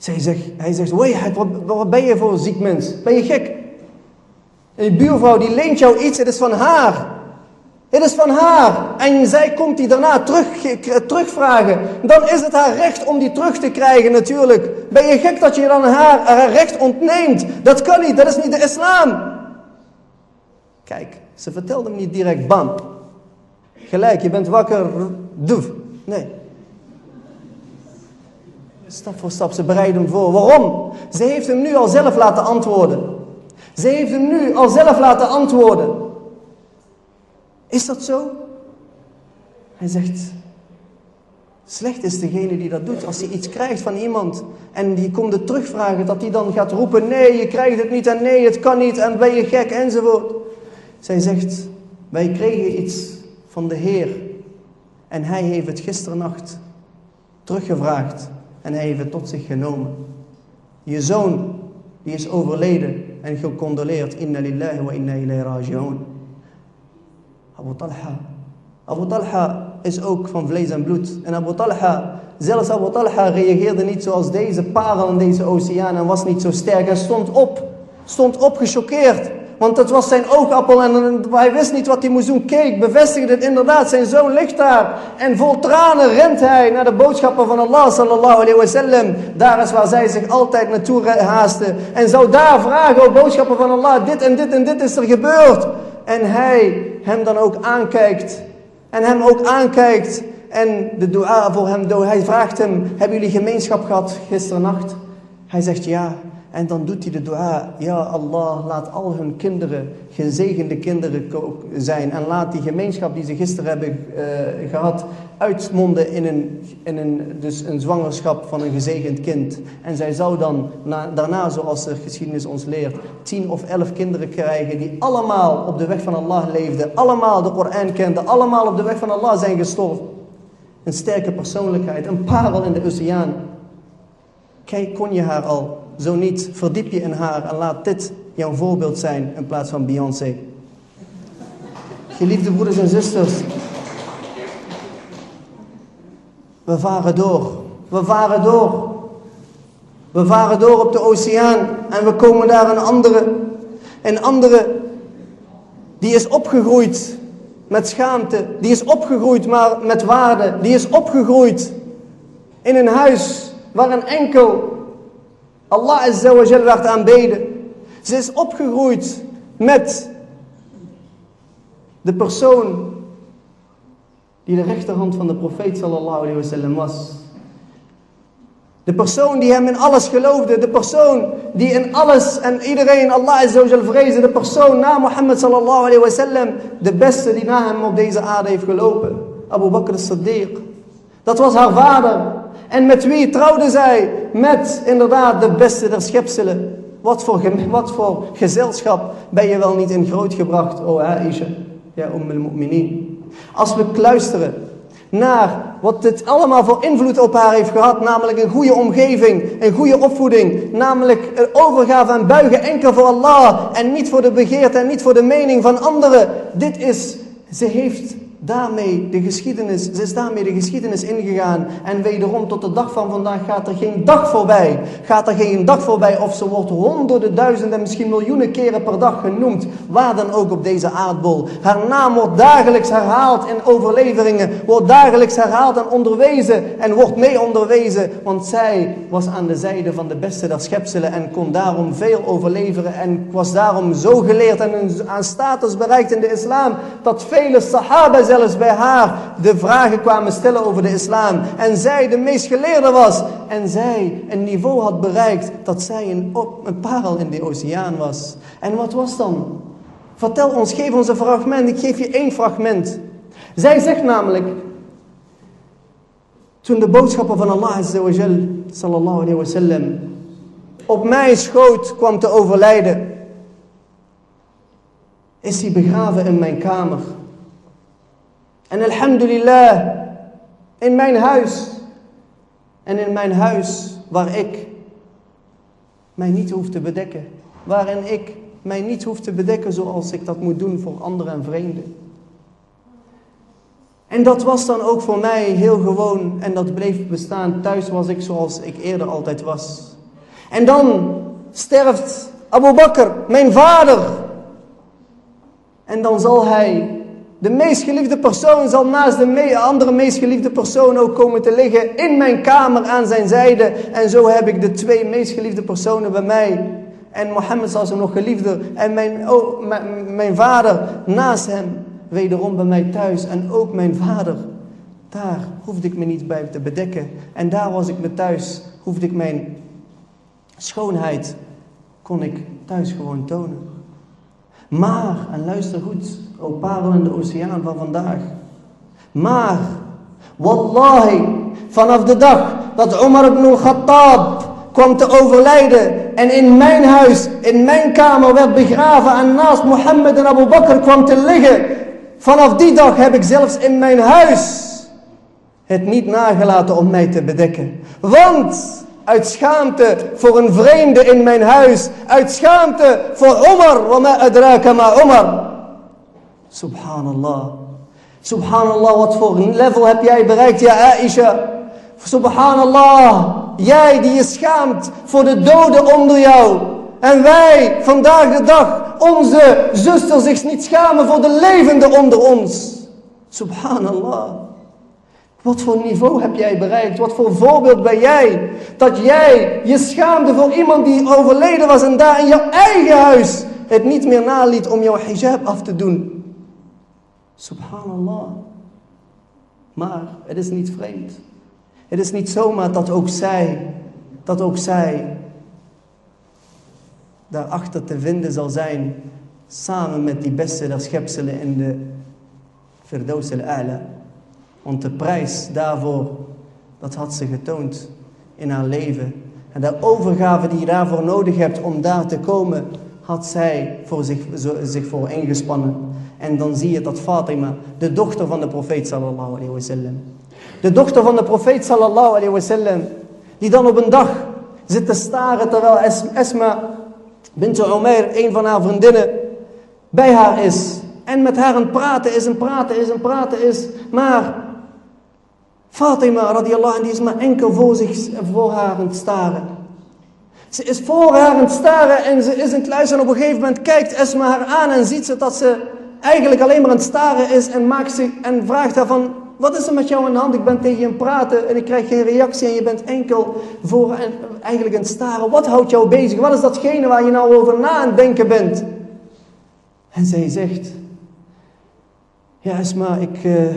Zij zegt, hij zegt, wat, wat ben je voor een ziek mens? Ben je gek? En die buurvrouw die leent jou iets, het is van haar. Het is van haar. En zij komt die daarna terug, terugvragen. Dan is het haar recht om die terug te krijgen natuurlijk. Ben je gek dat je dan haar, haar recht ontneemt? Dat kan niet, dat is niet de islam. Kijk, ze vertelde hem niet direct, bam. Gelijk, je bent wakker, duf. Nee, Stap voor stap, ze bereiden hem voor. Waarom? Ze heeft hem nu al zelf laten antwoorden. Ze heeft hem nu al zelf laten antwoorden. Is dat zo? Hij zegt, slecht is degene die dat doet. Als hij iets krijgt van iemand en die komt het terugvragen, dat hij dan gaat roepen, nee, je krijgt het niet en nee, het kan niet en ben je gek enzovoort. Zij zegt, wij kregen iets van de Heer en hij heeft het gisternacht teruggevraagd. En hij heeft het tot zich genomen. Je zoon, die is overleden en gecondoleerd. Inna lillahi wa inna ilayhi raji'un. Abu Talha. Abu Talha is ook van vlees en bloed. En Abu Talha, zelfs Abu Talha reageerde niet zoals deze parel in deze oceaan en was niet zo sterk. Hij stond op, stond op gechoqueerd. Want het was zijn oogappel en hij wist niet wat hij moest doen. Keek, bevestigde het inderdaad. Zijn zoon ligt daar. En vol tranen rent hij naar de boodschappen van Allah sallallahu alayhi wa sallam. Daar is waar zij zich altijd naartoe haasten. En zou daar vragen, oh boodschappen van Allah, dit en dit en dit is er gebeurd. En hij hem dan ook aankijkt. En hem ook aankijkt. En de dua voor hem, hij vraagt hem, hebben jullie gemeenschap gehad gisternacht? Hij zegt ja. En dan doet hij de dua, ja Allah, laat al hun kinderen gezegende kinderen zijn. En laat die gemeenschap die ze gisteren hebben uh, gehad, uitmonden in, een, in een, dus een zwangerschap van een gezegend kind. En zij zou dan na, daarna, zoals de geschiedenis ons leert, tien of elf kinderen krijgen die allemaal op de weg van Allah leefden. Allemaal de Koran kenden, allemaal op de weg van Allah zijn gestorven. Een sterke persoonlijkheid, een parel in de oceaan. Kijk, kon je haar al zo niet, verdiep je in haar en laat dit jouw voorbeeld zijn in plaats van Beyoncé. Geliefde broeders en zusters, we varen door. We varen door. We varen door op de oceaan en we komen daar een andere. Een andere die is opgegroeid met schaamte. Die is opgegroeid maar met waarde. Die is opgegroeid in een huis waar een enkel Allah Azza wa Jal werd aanbeden. Ze is opgegroeid met de persoon die de rechterhand van de profeet sallallahu alayhi wa sallam was. De persoon die hem in alles geloofde. De persoon die in alles en iedereen Allah vreesde. De persoon na Mohammed sallallahu alayhi wa sallam. De beste die na hem op deze aarde heeft gelopen. Abu Bakr as-Siddiq. Dat was haar vader. En met wie trouwde zij? Met inderdaad de beste der schepselen. Wat voor, wat voor gezelschap ben je wel niet in grootgebracht, o Aisha, ja, Umm al-Mu'minin. Als we kluisteren naar wat dit allemaal voor invloed op haar heeft gehad, namelijk een goede omgeving, een goede opvoeding, namelijk een overgave en buigen enkel voor Allah en niet voor de begeerte en niet voor de mening van anderen. Dit is, ze heeft daarmee de geschiedenis, ze is daarmee de geschiedenis ingegaan. En wederom tot de dag van vandaag gaat er geen dag voorbij. Gaat er geen dag voorbij of ze wordt honderden, duizenden, misschien miljoenen keren per dag genoemd. Waar dan ook op deze aardbol. Haar naam wordt dagelijks herhaald in overleveringen. Wordt dagelijks herhaald en onderwezen. En wordt mee onderwezen. Want zij was aan de zijde van de beste der schepselen. En kon daarom veel overleveren. En was daarom zo geleerd en aan status bereikt in de islam. Dat vele sahaba zelfs bij haar de vragen kwamen stellen over de islam. En zij de meest geleerde was. En zij een niveau had bereikt dat zij een, een parel in de oceaan was. En wat was dan? Vertel ons, geef ons een fragment. Ik geef je één fragment. Zij zegt namelijk, toen de boodschappen van Allah Azzawajal, sallallahu alayhi wa sallam, op mijn schoot kwam te overlijden, is hij begraven in mijn kamer. En alhamdulillah, in mijn huis. En in mijn huis waar ik mij niet hoef te bedekken. Waarin ik mij niet hoef te bedekken zoals ik dat moet doen voor anderen en vreemden. En dat was dan ook voor mij heel gewoon en dat bleef bestaan. Thuis was ik zoals ik eerder altijd was. En dan sterft Abu Bakr, mijn vader. En dan zal hij de meest geliefde persoon zal naast de andere meest geliefde persoon ook komen te liggen in mijn kamer aan zijn zijde. En zo heb ik de twee meest geliefde personen bij mij. En Mohammed zal zo nog geliefder. En mijn, oh, mijn vader naast hem. Wederom bij mij thuis. En ook mijn vader. Daar hoefde ik me niet bij te bedekken. En daar was ik me thuis. Hoefde ik mijn schoonheid. Kon ik thuis gewoon tonen. Maar, en luister goed, o parel in de oceaan van vandaag. Maar, wallahi, vanaf de dag dat Omar ibn al-Khattab kwam te overlijden en in mijn huis, in mijn kamer werd begraven en naast Mohammed en Abu Bakr kwam te liggen. Vanaf die dag heb ik zelfs in mijn huis het niet nagelaten om mij te bedekken. Want uit schaamte voor een vreemde in mijn huis. Uit schaamte voor Omar. Wama adraka ma Omar. Subhanallah. Subhanallah, wat voor level heb jij bereikt, ja Aisha. Subhanallah. Jij die je schaamt voor de doden onder jou. En wij, vandaag de dag, onze zuster zich niet schamen voor de levenden onder ons. Subhanallah. Wat voor niveau heb jij bereikt? Wat voor voorbeeld ben jij? Dat jij je schaamde voor iemand die overleden was en daar in jouw eigen huis het niet meer naliet om jouw hijab af te doen. Subhanallah. Maar het is niet vreemd. Het is niet zomaar dat ook zij, dat ook zij daarachter te vinden zal zijn, samen met die beste der schepselen in de Firdaus al-A'la. Want de prijs daarvoor, dat had ze getoond in haar leven. En de overgave die je daarvoor nodig hebt om daar te komen, had zij voor zich, zich voor ingespannen. En dan zie je dat Fatima, de dochter van de profeet sallallahu alayhi wasallam. De dochter van de profeet sallallahu alayhi wasallam. Die dan op een dag zit te staren terwijl Esma bint Umair, een van haar vriendinnen, bij haar is. En met haar aan praten is en praten is en praten is. Maar Fatima radiallahu anh, die is maar enkel voor, zich, voor haar aan het staren. Ze is voor haar aan het staren en ze is in het luisteren. En op een gegeven moment kijkt Esma haar aan en ziet ze dat ze eigenlijk alleen maar aan het staren is. En, maakt zich, en vraagt haar van, wat is er met jou aan de hand? Ik ben tegen je aan het praten en ik krijg geen reactie. En je bent enkel voor en eigenlijk aan het staren. Wat houdt jou bezig? Wat is datgene waar je nou over na aan het denken bent? En zij zegt, ja Esma, ik... Uh,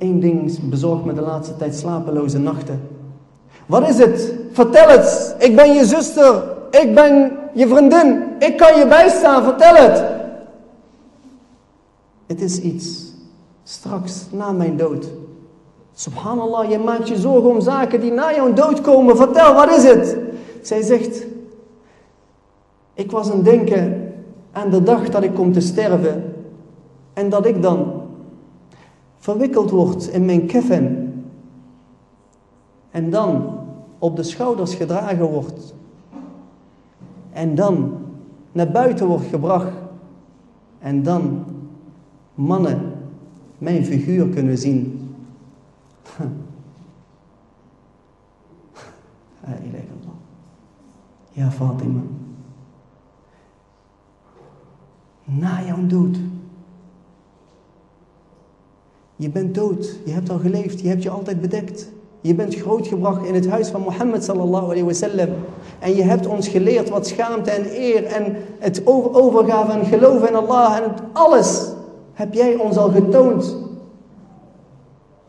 Eén ding bezorgt me de laatste tijd slapeloze nachten. Wat is het? Vertel het. Ik ben je zuster. Ik ben je vriendin. Ik kan je bijstaan. Vertel het. Het is iets straks na mijn dood. Subhanallah, je maakt je zorgen om zaken die na jouw dood komen. Vertel, wat is het? Zij zegt, ik was aan denken aan de dag dat ik kom te sterven. En dat ik dan verwikkeld word in mijn keffen. En dan op de schouders gedragen wordt. En dan naar buiten wordt gebracht. En dan mannen mijn figuur kunnen zien. Ja, Fatima. Na jouw dood. Je bent dood. Je hebt al geleefd. Je hebt je altijd bedekt. Je bent grootgebracht in het huis van Mohammed sallallahu alayhi wasallam. En je hebt ons geleerd wat schaamte en eer en het overgave en geloof in Allah en alles heb jij ons al getoond.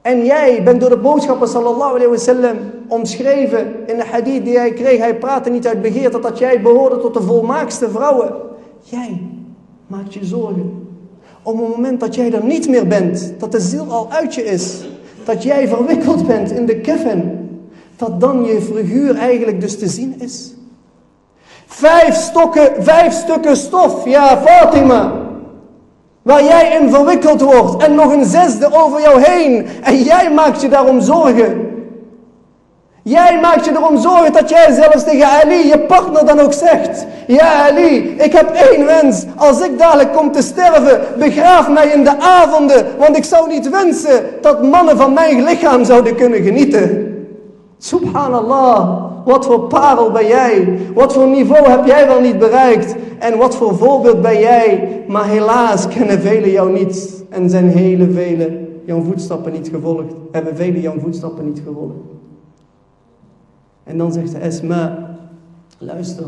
En jij bent door de boodschapper sallallahu alayhi wasallam omschreven in de hadith die hij kreeg. Hij praatte niet uit begeerte dat jij behoorde tot de volmaakste vrouwen. Jij maakt je zorgen. Op het moment dat jij er niet meer bent, dat de ziel al uit je is, dat jij verwikkeld bent in de keffen, dat dan je figuur eigenlijk dus te zien is. Vijf, stokken, vijf stukken stof, ja Fatima, waar jij in verwikkeld wordt en nog een zesde over jou heen en jij maakt je daarom zorgen. Jij maakt je erom zorgen dat jij zelfs tegen Ali, je partner, dan ook zegt: Ja, Ali, ik heb één wens. Als ik dadelijk kom te sterven, begraaf mij in de avonden. Want ik zou niet wensen dat mannen van mijn lichaam zouden kunnen genieten. Subhanallah, wat voor parel ben jij? Wat voor niveau heb jij wel niet bereikt? En wat voor voorbeeld ben jij? Maar helaas kennen velen jou niet. En zijn hele velen jouw voetstappen niet gevolgd. Hebben velen jouw voetstappen niet gevolgd. En dan zegt Esma, luister,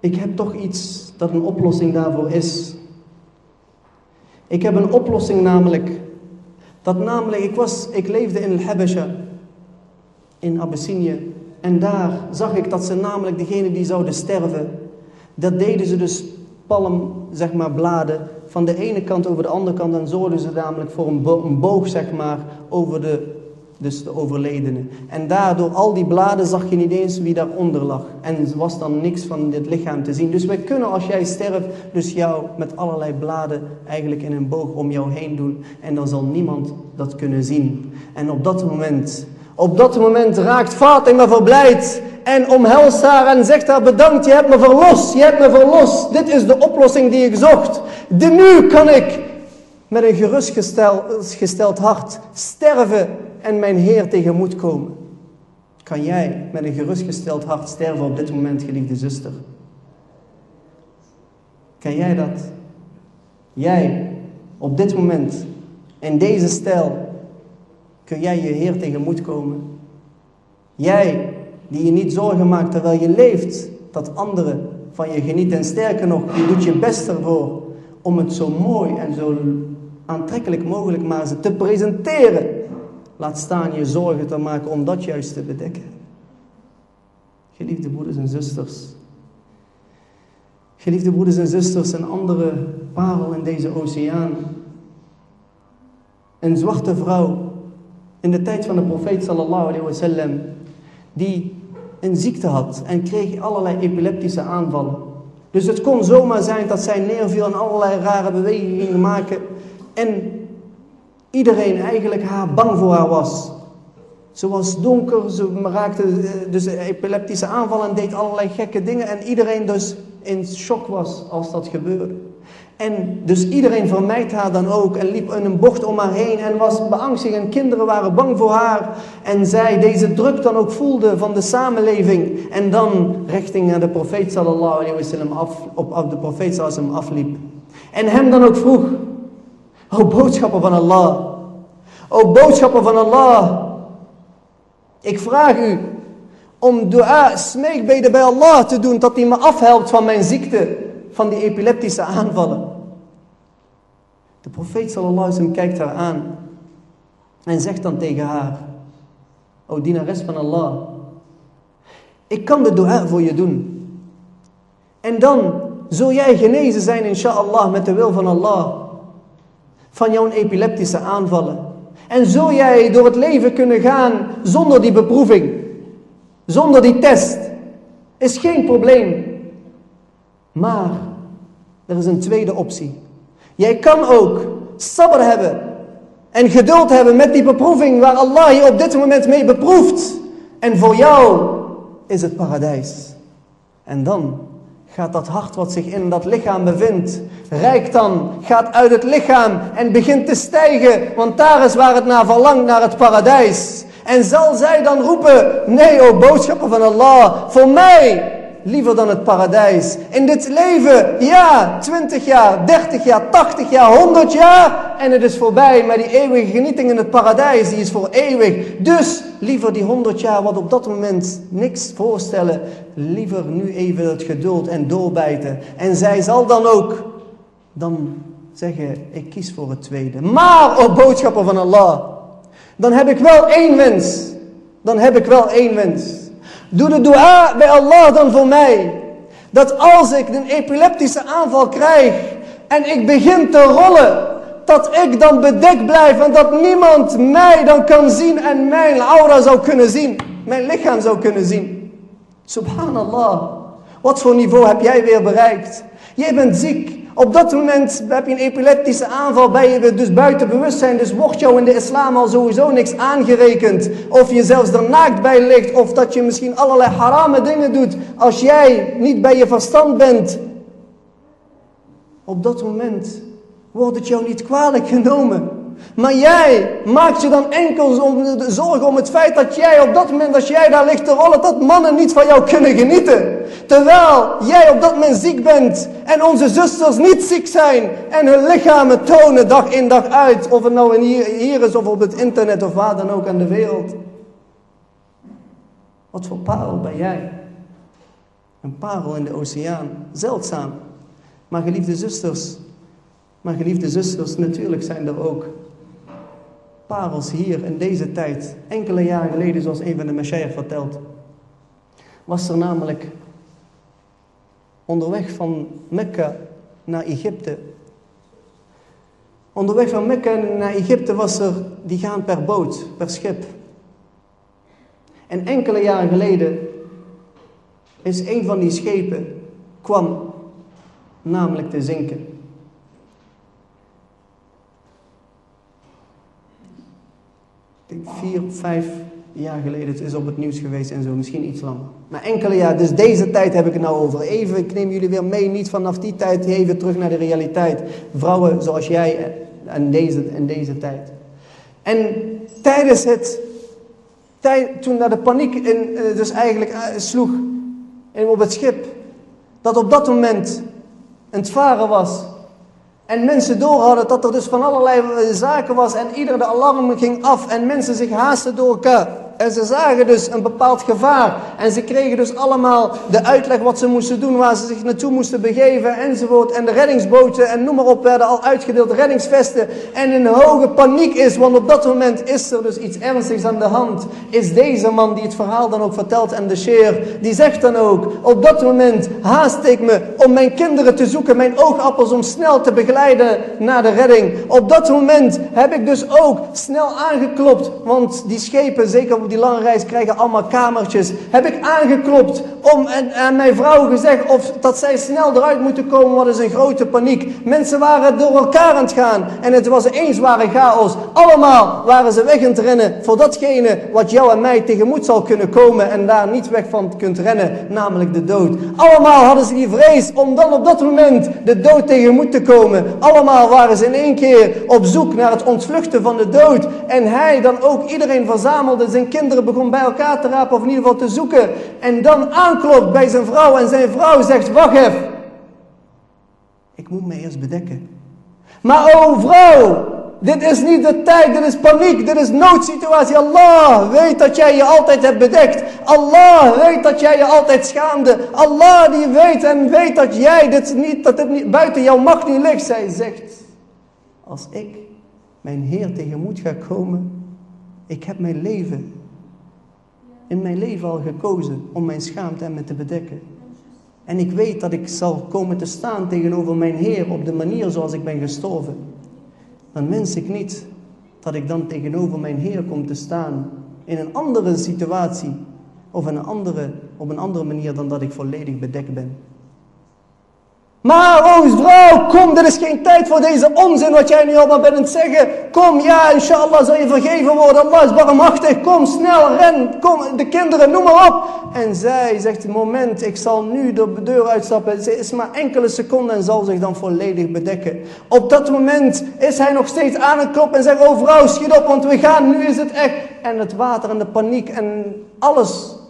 ik heb toch iets dat een oplossing daarvoor is. Ik heb een oplossing namelijk. Dat namelijk, ik, was, ik leefde in Al-Habasha, in Abyssinië. En daar zag ik dat ze namelijk degene die zouden sterven, dat deden ze dus palm, zeg maar, bladen van de ene kant over de andere kant. En zorgden ze namelijk voor een boog, zeg maar, over de dus de overledene. En daardoor, al die bladen, zag je niet eens wie daaronder lag. En was dan niks van dit lichaam te zien. Dus wij kunnen, als jij sterft, dus jou met allerlei bladen eigenlijk in een boog om jou heen doen. En dan zal niemand dat kunnen zien. En op dat moment, op dat moment raakt Fatima verblijd. En omhelst haar en zegt haar bedankt, je hebt me verlost, je hebt me verlost. Dit is de oplossing die ik zocht. De nu kan ik met een gerustgesteld hart sterven en mijn Heer tegemoet komen. Kan jij met een gerustgesteld hart sterven op dit moment, geliefde zuster? Kan jij dat? Jij, op dit moment, in deze stijl, kun jij je Heer tegemoet komen? Jij, die je niet zorgen maakt terwijl je leeft, dat anderen van je genieten. En sterker nog, je doet je best ervoor om het zo mooi en zo aantrekkelijk mogelijk maar ze te presenteren. Laat staan je zorgen te maken om dat juist te bedekken. Geliefde broeders en zusters. Geliefde broeders en zusters, een andere parel in deze oceaan. Een zwarte vrouw in de tijd van de profeet sallallahu alayhi wasallam, die een ziekte had en kreeg allerlei epileptische aanvallen. Dus het kon zomaar zijn dat zij neerviel en allerlei rare bewegingen ging maken en iedereen eigenlijk haar bang voor haar was. Ze was donker, ze raakte eh, dus epileptische aanvallen en deed allerlei gekke dingen. En iedereen dus in shock was als dat gebeurde. En dus iedereen vermijdt haar dan ook en liep in een bocht om haar heen en was beangstigd en kinderen waren bang voor haar. En zij deze druk dan ook voelde van de samenleving en dan richting naar de profeet sallallahu alayhi wasallam af, op, op de profeet sallallahu alayhi afliep. En hem dan ook vroeg, O boodschappen van Allah. O boodschappen van Allah. Ik vraag u om dua, smeekbeden bij Allah te doen. Dat hij me afhelpt van mijn ziekte. Van die epileptische aanvallen. De profeet sallallahu alaihi wasallam kijkt haar aan. En zegt dan tegen haar. O dienares van Allah. Ik kan de dua voor je doen. En dan zul jij genezen zijn inshallah met de wil van Allah van jouw epileptische aanvallen. En zul jij door het leven kunnen gaan zonder die beproeving, zonder die test, is geen probleem. Maar er is een tweede optie. Jij kan ook sabber hebben en geduld hebben met die beproeving waar Allah je op dit moment mee beproeft. En voor jou is het paradijs. En dan gaat dat hart wat zich in dat lichaam bevindt, rijkt dan, gaat uit het lichaam en begint te stijgen, want daar is waar het naar verlangt, naar het paradijs. En zal zij dan roepen, nee, o boodschappen van Allah, voor mij liever dan het paradijs. In dit leven, ja, 20 jaar, 30 jaar, 80 jaar, 100 jaar. En het is voorbij, maar die eeuwige genieting in het paradijs, die is voor eeuwig. Dus liever die 100 jaar wat op dat moment niks voorstellen. Liever nu even het geduld en doorbijten. En zij zal dan ook dan zeggen, ik kies voor het tweede. Maar op boodschappen van Allah, dan heb ik wel één wens. Dan heb ik wel één wens. Doe de dua bij Allah dan voor mij. Dat als ik een epileptische aanval krijg en ik begin te rollen, dat ik dan bedekt blijf en dat niemand mij dan kan zien en mijn aura zou kunnen zien. Mijn lichaam zou kunnen zien. Subhanallah. Wat voor niveau heb jij weer bereikt? Jij bent ziek. Op dat moment heb je een epileptische aanval, ben je dus buiten bewustzijn. Dus wordt jou in de islam al sowieso niks aangerekend. Of je zelfs er naakt bij ligt. Of dat je misschien allerlei harame dingen doet. Als jij niet bij je verstand bent. Op dat moment wordt het jou niet kwalijk genomen. Maar jij maakt je dan enkel zorgen om het feit dat jij op dat moment, als jij daar ligt te rollen, dat mannen niet van jou kunnen genieten. Terwijl jij op dat moment ziek bent en onze zusters niet ziek zijn en hun lichamen tonen dag in dag uit. Of het nou hier, hier is of op het internet of waar dan ook aan de wereld. Wat voor parel ben jij? Een parel in de oceaan. Zeldzaam. Maar geliefde zusters, maar geliefde zusters, natuurlijk zijn er ook parels hier in deze tijd. Enkele jaren geleden, zoals een van de Messiah vertelt, was er namelijk onderweg van Mekka naar Egypte. Onderweg van Mekka naar Egypte was er, die gaan per boot, per schip. En enkele jaren geleden is een van die schepen kwam namelijk te zinken. Vier, vijf jaar geleden. Het is op het nieuws geweest en zo, misschien iets langer. Maar enkele jaar, dus deze tijd heb ik het nou over. Even, ik neem jullie weer mee, niet vanaf die tijd, even terug naar de realiteit. Vrouwen zoals jij en deze, en deze tijd. En tijdens het, toen naar de paniek in, eh, dus eigenlijk uh, sloeg op het schip, dat op dat moment het varen was en mensen door hadden dat er dus van allerlei zaken was en ieder de alarm ging af en mensen zich haasten door elkaar. En ze zagen dus een bepaald gevaar. En ze kregen dus allemaal de uitleg wat ze moesten doen, waar ze zich naartoe moesten begeven enzovoort. En de reddingsboten en noem maar op werden al uitgedeeld, reddingsvesten. En een hoge paniek is, want op dat moment is er dus iets ernstigs aan de hand. Is deze man die het verhaal dan ook vertelt en de sheer, die zegt dan ook, op dat moment haast ik me om mijn kinderen te zoeken, mijn oogappels om snel te begeleiden naar de redding. Op dat moment heb ik dus ook snel aangeklopt, want die schepen, zeker op die lange reis krijgen allemaal kamertjes. Heb ik aangeklopt om en, aan mijn vrouw gezegd of dat zij snel eruit moeten komen, wat is een grote paniek. Mensen waren door elkaar aan het gaan en het was een zware chaos. Allemaal waren ze weg aan het rennen voor datgene wat jou en mij tegemoet zal kunnen komen en daar niet weg van kunt rennen, namelijk de dood. Allemaal hadden ze die vrees om dan op dat moment de dood tegemoet te komen. Allemaal waren ze in één keer op zoek naar het ontvluchten van de dood. En hij dan ook iedereen verzamelde zijn kinderen begon bij elkaar te rapen of in ieder geval te zoeken. En dan aanklopt bij zijn vrouw en zijn vrouw zegt, wacht even. Ik moet me eerst bedekken. Maar oh vrouw, dit is niet de tijd, dit is paniek, dit is noodsituatie. Allah weet dat jij je altijd hebt bedekt. Allah weet dat jij je altijd schaamde. Allah die weet en weet dat jij dit niet, dat dit niet buiten jouw macht niet ligt. Zij zegt, als ik mijn Heer tegemoet ga komen, ik heb mijn leven in mijn leven al gekozen om mijn schaamte en me te bedekken. En ik weet dat ik zal komen te staan tegenover mijn Heer op de manier zoals ik ben gestorven. Dan wens ik niet dat ik dan tegenover mijn Heer kom te staan in een andere situatie of een andere, op een andere manier dan dat ik volledig bedekt ben. Maar, oh vrouw, kom, er is geen tijd voor deze onzin wat jij nu allemaal bent aan het zeggen. Kom, ja, inshallah zal je vergeven worden. Allah is barmachtig. Kom, snel, ren. Kom, de kinderen, noem maar op. En zij zegt, moment, ik zal nu de deur uitstappen. Ze is maar enkele seconden en zal zich dan volledig bedekken. Op dat moment is hij nog steeds aan het kloppen en zegt, oh vrouw, schiet op, want we gaan, nu is het echt. En het water en de paniek en alles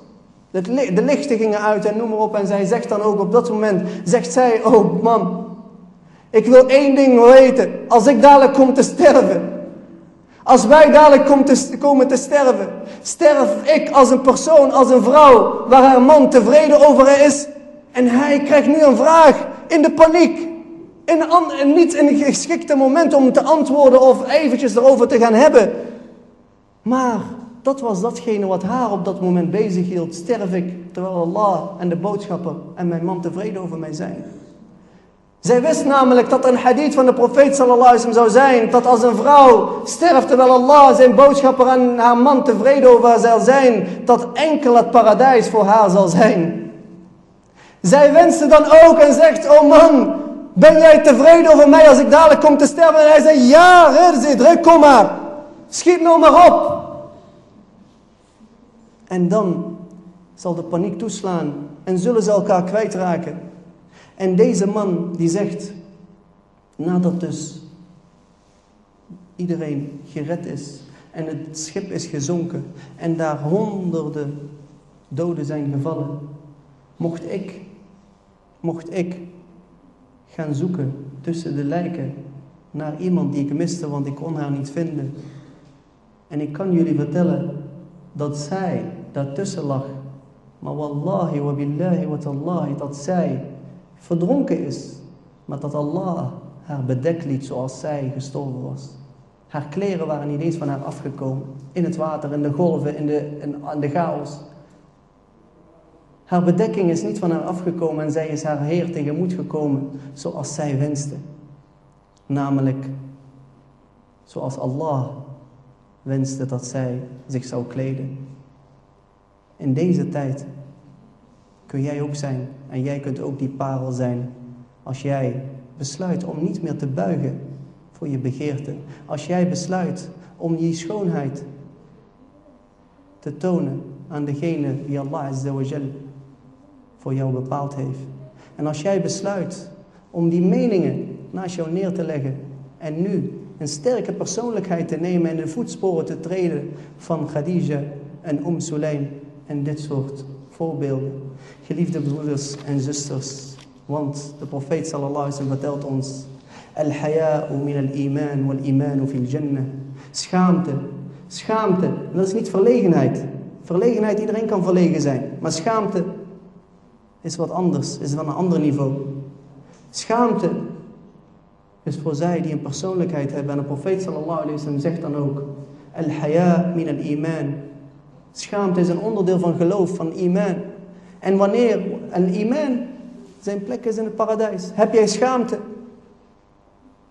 de lichten gingen uit en noem maar op. En zij zegt dan ook op dat moment, zegt zij, oh man, ik wil één ding weten. Als ik dadelijk kom te sterven. Als wij dadelijk komen te sterven. Sterf ik als een persoon, als een vrouw, waar haar man tevreden over is. En hij krijgt nu een vraag in de paniek. In niet in een geschikte moment om te antwoorden of eventjes erover te gaan hebben. Maar dat was datgene wat haar op dat moment bezig hield. Sterf ik terwijl Allah en de boodschapper en mijn man tevreden over mij zijn. Zij wist namelijk dat een hadith van de profeet sallallahu alaihi zou zijn. Dat als een vrouw sterft terwijl Allah zijn boodschapper en haar man tevreden over haar zal zijn. Dat enkel het paradijs voor haar zal zijn. Zij wenste dan ook en zegt, oh man, ben jij tevreden over mij als ik dadelijk kom te sterven? En hij zei, ja, Rizzi, druk, kom maar. Schiet nou maar op. En dan zal de paniek toeslaan en zullen ze elkaar kwijtraken. En deze man die zegt, nadat dus iedereen gered is en het schip is gezonken en daar honderden doden zijn gevallen, mocht ik, mocht ik gaan zoeken tussen de lijken naar iemand die ik miste, want ik kon haar niet vinden. En ik kan jullie vertellen dat zij daartussen lag. Maar wallahi wa billahi wa tallahi dat zij verdronken is. Maar dat Allah haar bedekt liet zoals zij gestorven was. Haar kleren waren niet eens van haar afgekomen. In het water, in de golven, in de, in, de chaos. Haar bedekking is niet van haar afgekomen en zij is haar Heer tegemoet gekomen zoals zij wenste. Namelijk zoals Allah wenste dat zij zich zou kleden. In deze tijd kun jij ook zijn en jij kunt ook die parel zijn als jij besluit om niet meer te buigen voor je begeerte. Als jij besluit om die schoonheid te tonen aan degene die Allah Azzawajal voor jou bepaald heeft. En als jij besluit om die meningen naast jou neer te leggen en nu een sterke persoonlijkheid te nemen en de voetsporen te treden van Khadija en Umm Sulaim en dit soort voorbeelden. Geliefde broeders en zusters, want de profeet sallallahu alaihi vertelt ons Al-haya'u min al-iman wal-imanu fil jannah. Schaamte. Schaamte. Dat is niet verlegenheid. Verlegenheid, iedereen kan verlegen zijn. Maar schaamte is wat anders. Is van een ander niveau. Schaamte is voor zij die een persoonlijkheid hebben. En de profeet sallallahu alaihi wasallam zegt dan ook. Al-haya min al-iman Schaamte is een onderdeel van geloof, van iman. En wanneer een iman zijn plek is in het paradijs, heb jij schaamte,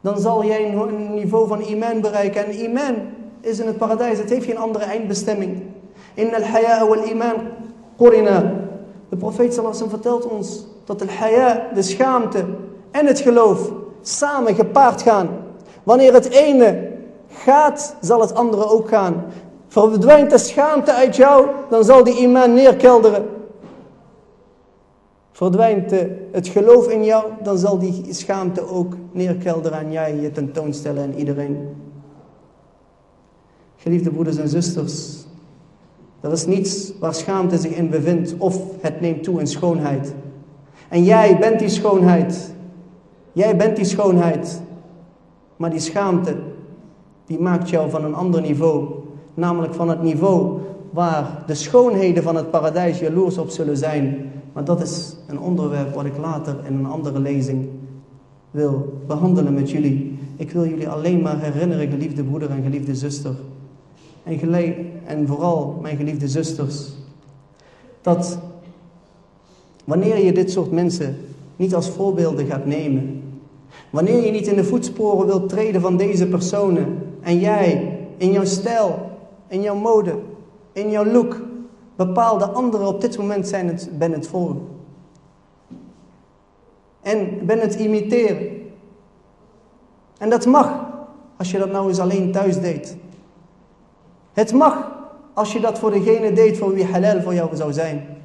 dan zal jij een niveau van iman bereiken. En iman is in het paradijs, het heeft geen andere eindbestemming. In al-haya wal iman qurina. De profeet sallallahu vertelt ons dat de haya, de schaamte en het geloof samen gepaard gaan. Wanneer het ene gaat, zal het andere ook gaan. Verdwijnt de schaamte uit jou, dan zal die iman neerkelderen. Verdwijnt het geloof in jou, dan zal die schaamte ook neerkelderen en jij je tentoonstellen aan iedereen. Geliefde broeders en zusters, er is niets waar schaamte zich in bevindt of het neemt toe in schoonheid. En jij bent die schoonheid. Jij bent die schoonheid. Maar die schaamte, die maakt jou van een ander niveau namelijk van het niveau waar de schoonheden van het paradijs jaloers op zullen zijn. Maar dat is een onderwerp wat ik later in een andere lezing wil behandelen met jullie. Ik wil jullie alleen maar herinneren, geliefde broeder en geliefde zuster. En, en vooral mijn geliefde zusters. Dat wanneer je dit soort mensen niet als voorbeelden gaat nemen. Wanneer je niet in de voetsporen wilt treden van deze personen. En jij in jouw stijl, in jouw mode, in jouw look, bepaalde anderen op dit moment zijn het, ben het volgen. En ben het imiteren. En dat mag, als je dat nou eens alleen thuis deed. Het mag, als je dat voor degene deed voor wie halal voor jou zou zijn.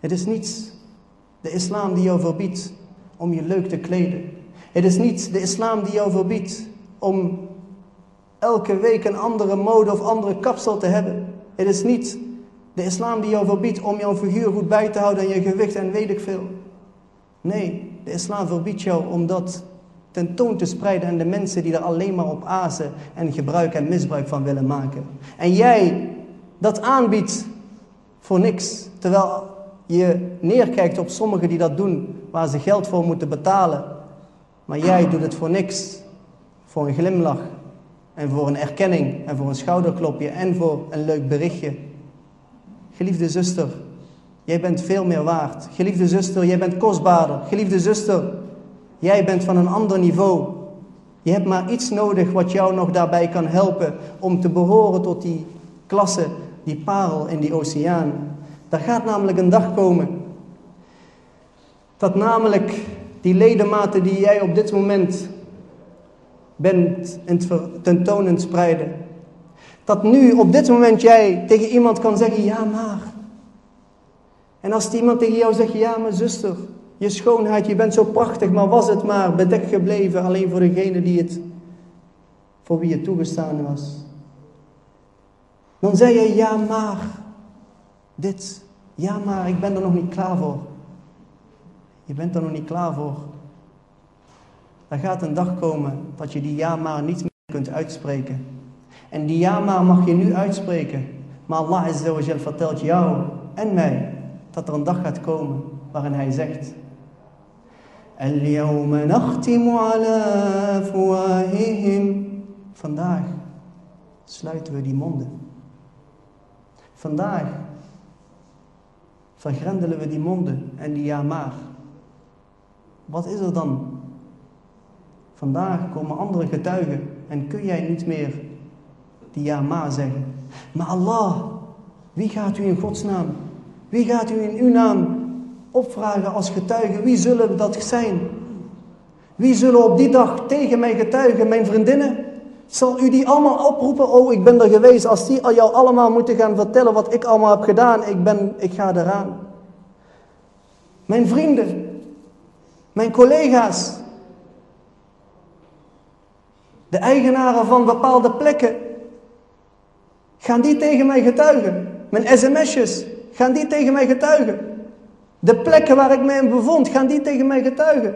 Het is niet de islam die jou verbiedt om je leuk te kleden. Het is niet de islam die jou verbiedt om elke week een andere mode of andere kapsel te hebben. Het is niet de islam die jou verbiedt om jouw figuur goed bij te houden en je gewicht en weet ik veel. Nee, de islam verbiedt jou om dat tentoon te spreiden aan de mensen die er alleen maar op azen en gebruik en misbruik van willen maken. En jij dat aanbiedt voor niks, terwijl je neerkijkt op sommigen die dat doen, waar ze geld voor moeten betalen. Maar jij doet het voor niks, voor een glimlach en voor een erkenning en voor een schouderklopje en voor een leuk berichtje. Geliefde zuster, jij bent veel meer waard. Geliefde zuster, jij bent kostbaarder. Geliefde zuster, jij bent van een ander niveau. Je hebt maar iets nodig wat jou nog daarbij kan helpen om te behoren tot die klasse, die parel in die oceaan. Er gaat namelijk een dag komen dat namelijk die ledematen die jij op dit moment bent tentonen spreiden, dat nu op dit moment jij tegen iemand kan zeggen, ja maar. En als iemand tegen jou zegt, ja mijn zuster, je schoonheid, je bent zo prachtig, maar was het maar bedekt gebleven alleen voor degene die het, voor wie het toegestaan was. Dan zeg je, ja maar, dit, ja maar, ik ben er nog niet klaar voor. Je bent er nog niet klaar voor. Er gaat een dag komen dat je die ja maar niet meer kunt uitspreken. En die ja maar mag je nu uitspreken. Maar Allah Azza vertelt jou en mij dat er een dag gaat komen waarin hij zegt اليوم نختم على أفواههم Vandaag sluiten we die monden. Vandaag vergrendelen we die monden en die ja maar. Wat is er dan? Vandaag komen andere getuigen en kun jij niet meer die ja maar zeggen. Maar Allah, wie gaat u in Gods naam? Wie gaat u in uw naam opvragen als getuige? Wie zullen dat zijn? Wie zullen op die dag tegen mij getuigen? Mijn vriendinnen? Zal u die allemaal oproepen? Oh, ik ben er geweest. Als die al jou allemaal moeten gaan vertellen wat ik allemaal heb gedaan, ik, ben, ik ga eraan. Mijn vrienden, mijn collega's, de eigenaren van bepaalde plekken, gaan die tegen mij getuigen? Mijn sms'jes, gaan die tegen mij getuigen? De plekken waar ik me in bevond, gaan die tegen mij getuigen?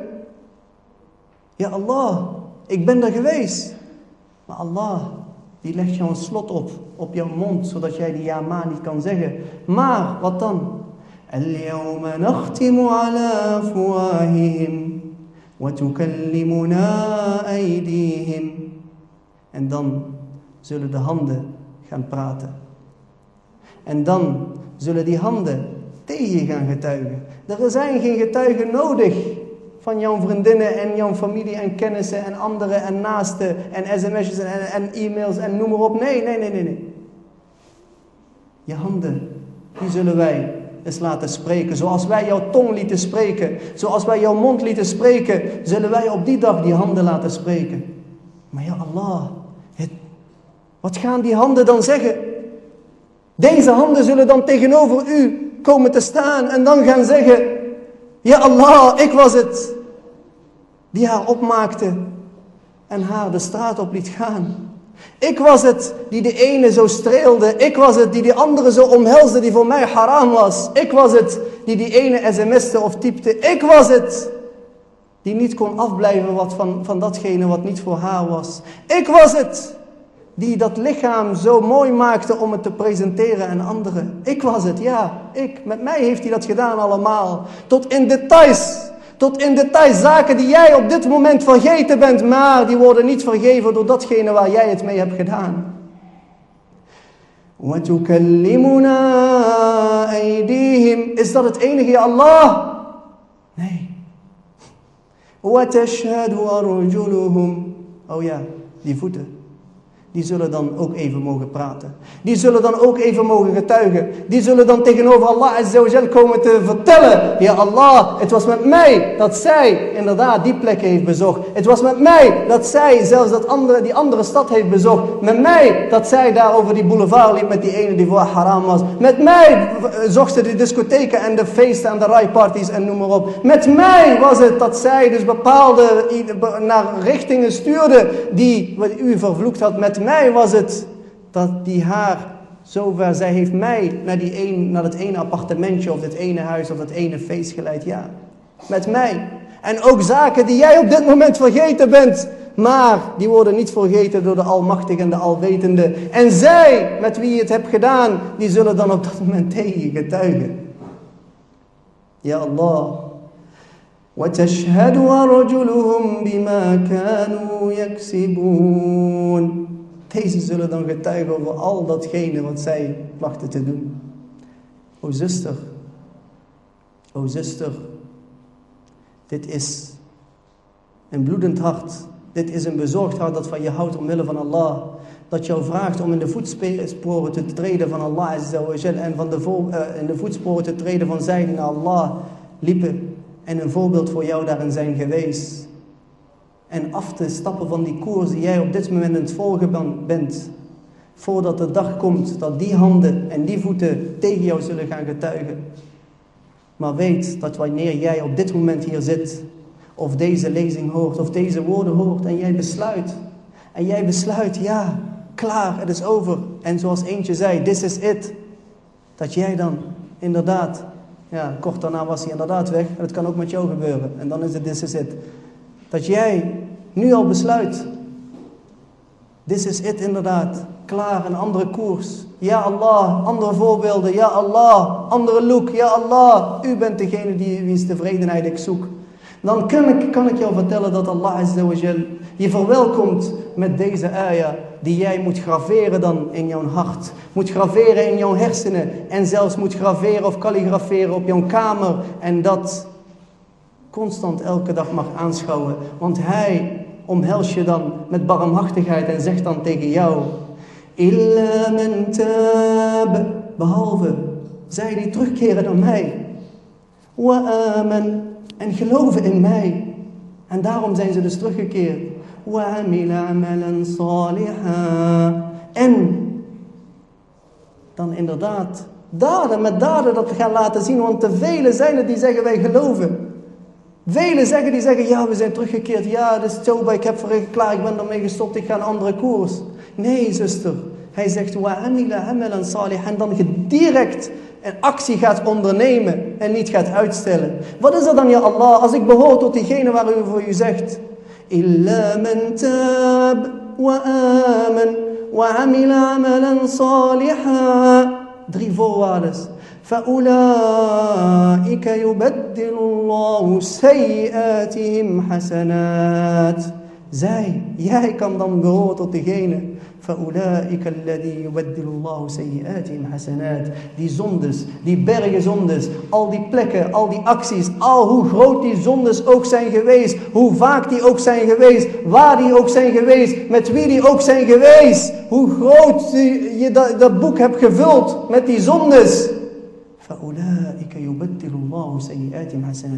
Ja Allah, ik ben er geweest. Maar Allah, die legt jou een slot op, op jouw mond, zodat jij die ja maar niet kan zeggen. Maar, wat dan? اليوم نختم على أفواههم وتكلمنا أيديهم En dan zullen de handen gaan praten. En dan zullen die handen tegen je gaan getuigen. Er zijn geen getuigen nodig van jouw vriendinnen en jouw familie en kennissen en anderen en naasten en sms'jes en, en e-mails en noem maar op. Nee, nee, nee, nee, nee. Je handen, die zullen wij eens laten spreken. Zoals wij jouw tong lieten spreken, zoals wij jouw mond lieten spreken, zullen wij op die dag die handen laten spreken. Maar ja Allah, wat gaan die handen dan zeggen? Deze handen zullen dan tegenover u komen te staan en dan gaan zeggen: Ja Allah, ik was het die haar opmaakte en haar de straat op liet gaan. Ik was het die de ene zo streelde. Ik was het die de andere zo omhelsde die voor mij haram was. Ik was het die die ene sms'te of typte. Ik was het die niet kon afblijven wat van, van datgene wat niet voor haar was. Ik was het die dat lichaam zo mooi maakte om het te presenteren aan anderen. Ik was het, ja, ik. Met mij heeft hij dat gedaan allemaal. Tot in details. Tot in details zaken die jij op dit moment vergeten bent, maar die worden niet vergeven door datgene waar jij het mee hebt gedaan. Is dat het enige, Allah? Nee. Oh ja, die voeten die zullen dan ook even mogen praten. Die zullen dan ook even mogen getuigen. Die zullen dan tegenover Allah Azzawajal komen te vertellen. Ja Allah, het was met mij dat zij inderdaad die plekken heeft bezocht. Het was met mij dat zij zelfs dat andere, die andere stad heeft bezocht. Met mij dat zij daar over die boulevard liep met die ene die voor haram was. Met mij zocht ze de discotheken en de feesten en de rijparties en noem maar op. Met mij was het dat zij dus bepaalde naar richtingen stuurde die u vervloekt had met mij was het dat die haar zover, zij heeft mij naar, die een, naar het ene appartementje of het ene huis of het ene feest geleid. Ja, met mij. En ook zaken die jij op dit moment vergeten bent. Maar die worden niet vergeten door de Almachtige en de Alwetende. En zij, met wie je het hebt gedaan, die zullen dan op dat moment tegen je getuigen. Ja Allah. وتشهد أرجلهم بما كانوا يكسبون deze zullen dan getuigen over al datgene wat zij plachten te doen. O zuster, o zuster, dit is een bloedend hart. Dit is een bezorgd hart dat van je houdt omwille van Allah. Dat jou vraagt om in de voetsporen te treden van Allah en van de, uh, in de voetsporen te treden van zij die naar Allah liepen en een voorbeeld voor jou daarin zijn geweest en af te stappen van die koers die jij op dit moment in het volgen bent. Voordat de dag komt dat die handen en die voeten tegen jou zullen gaan getuigen. Maar weet dat wanneer jij op dit moment hier zit, of deze lezing hoort, of deze woorden hoort, en jij besluit, en jij besluit, ja, klaar, het is over. En zoals eentje zei, this is it. Dat jij dan inderdaad, ja, kort daarna was hij inderdaad weg, en het kan ook met jou gebeuren. En dan is het this is it. Dat jij nu al besluit. This is it inderdaad. Klaar, een andere koers. Ja Allah, andere voorbeelden. Ja Allah, andere look. Ja Allah, u bent degene die wie's tevredenheid ik zoek. Dan kan ik, kan ik jou vertellen dat Allah Azzawajal je verwelkomt met deze ayah die jij moet graveren dan in jouw hart. Moet graveren in jouw hersenen en zelfs moet graveren of kalligraferen op jouw kamer. En dat constant elke dag mag aanschouwen. Want hij omhelst je dan met barmhartigheid en zegt dan tegen jou: Illa behalve zij die terugkeren naar mij. En geloven in mij. En daarom zijn ze dus teruggekeerd. Wa amila amalan saliha. En dan inderdaad daden met daden dat gaan laten zien. Want te velen zijn er die zeggen wij geloven. Velen zeggen die zeggen, ja we zijn teruggekeerd, ja dat is Toba, ik heb verregen klaar, ik ben ermee gestopt, ik ga een andere koers. Nee zuster, hij zegt, wa amila amalan salih, en dan direct een actie gaat ondernemen en niet gaat uitstellen. Wat is er dan, ja Allah, als ik behoor tot diegene waar u voor u zegt, illa man tab wa aman wa amila amalan. Drie voorwaarden. فأولئك يبدل الله سيئاتهم حسنات Zij, jij kan dan behoren tot degene. فَأُولَٰئِكَ الَّذِي يُبَدِّلُ اللَّهُ سَيِّئَاتِهِمْ حَسَنَاتٍ Die zondes, die bergen zondes, al die plekken, al die acties, al hoe groot die zondes ook zijn geweest, hoe vaak die ook zijn geweest, waar die ook zijn geweest, met wie die ook zijn geweest, hoe groot je dat, dat boek hebt gevuld met die zondes.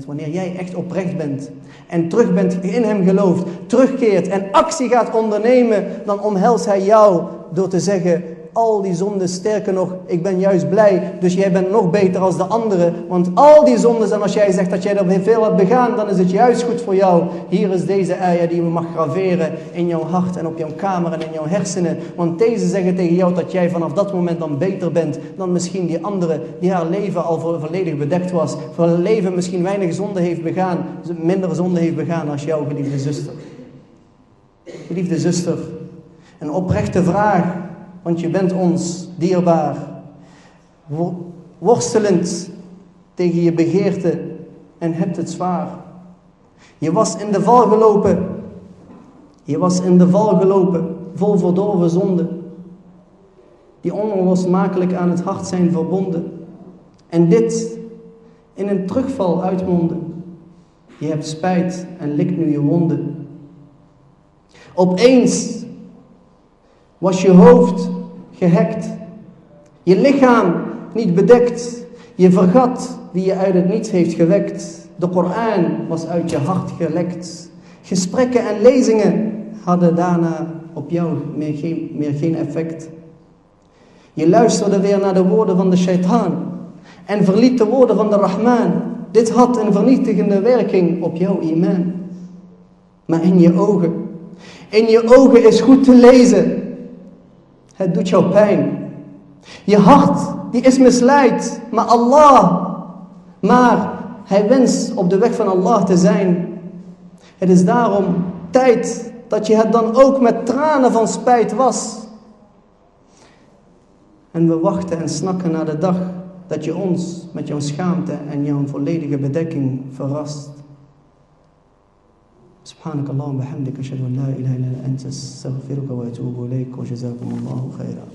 Wanneer jij echt oprecht bent en terug bent in hem gelooft, terugkeert en actie gaat ondernemen, dan omhelst hij jou door te zeggen, al die zonden. Sterker nog, ik ben juist blij. Dus jij bent nog beter als de anderen. Want al die zondes, en als jij zegt dat jij er veel hebt begaan, dan is het juist goed voor jou. Hier is deze eier die we mag graveren in jouw hart en op jouw kamer en in jouw hersenen. Want deze zeggen tegen jou dat jij vanaf dat moment dan beter bent dan misschien die andere die haar leven al volledig bedekt was. Voor haar leven misschien weinig zonde heeft begaan, minder zonde heeft begaan als jouw geliefde zuster. Geliefde zuster, een oprechte vraag want je bent ons dierbaar. Worstelend tegen je begeerte en hebt het zwaar. Je was in de val gelopen. Je was in de val gelopen, vol verdorven zonde. Die onlosmakelijk aan het hart zijn verbonden. En dit in een terugval uitmonden. Je hebt spijt en likt nu je wonden. Opeens Was je hoofd gehackt? Je lichaam niet bedekt? Je vergat wie je uit het niets heeft gewekt? De Koran was uit je hart gelekt. Gesprekken en lezingen hadden daarna op jou meer geen, meer geen effect. Je luisterde weer naar de woorden van de shaitaan en verliet de woorden van de Rahman. Dit had een vernietigende werking op jouw iman. Maar in je ogen, in je ogen is goed te lezen. Het doet jou pijn. Je hart, die is misleid, maar Allah. Maar hij wenst op de weg van Allah te zijn. Het is daarom tijd dat je het dan ook met tranen van spijt was. En we wachten en snakken naar de dag dat je ons met jouw schaamte en jouw volledige bedekking verrast. سبحانك اللهم وبحمدك أشهد أن لا إله إلا أنت أستغفرك وأتوب إليك وجزاكم الله خيرا.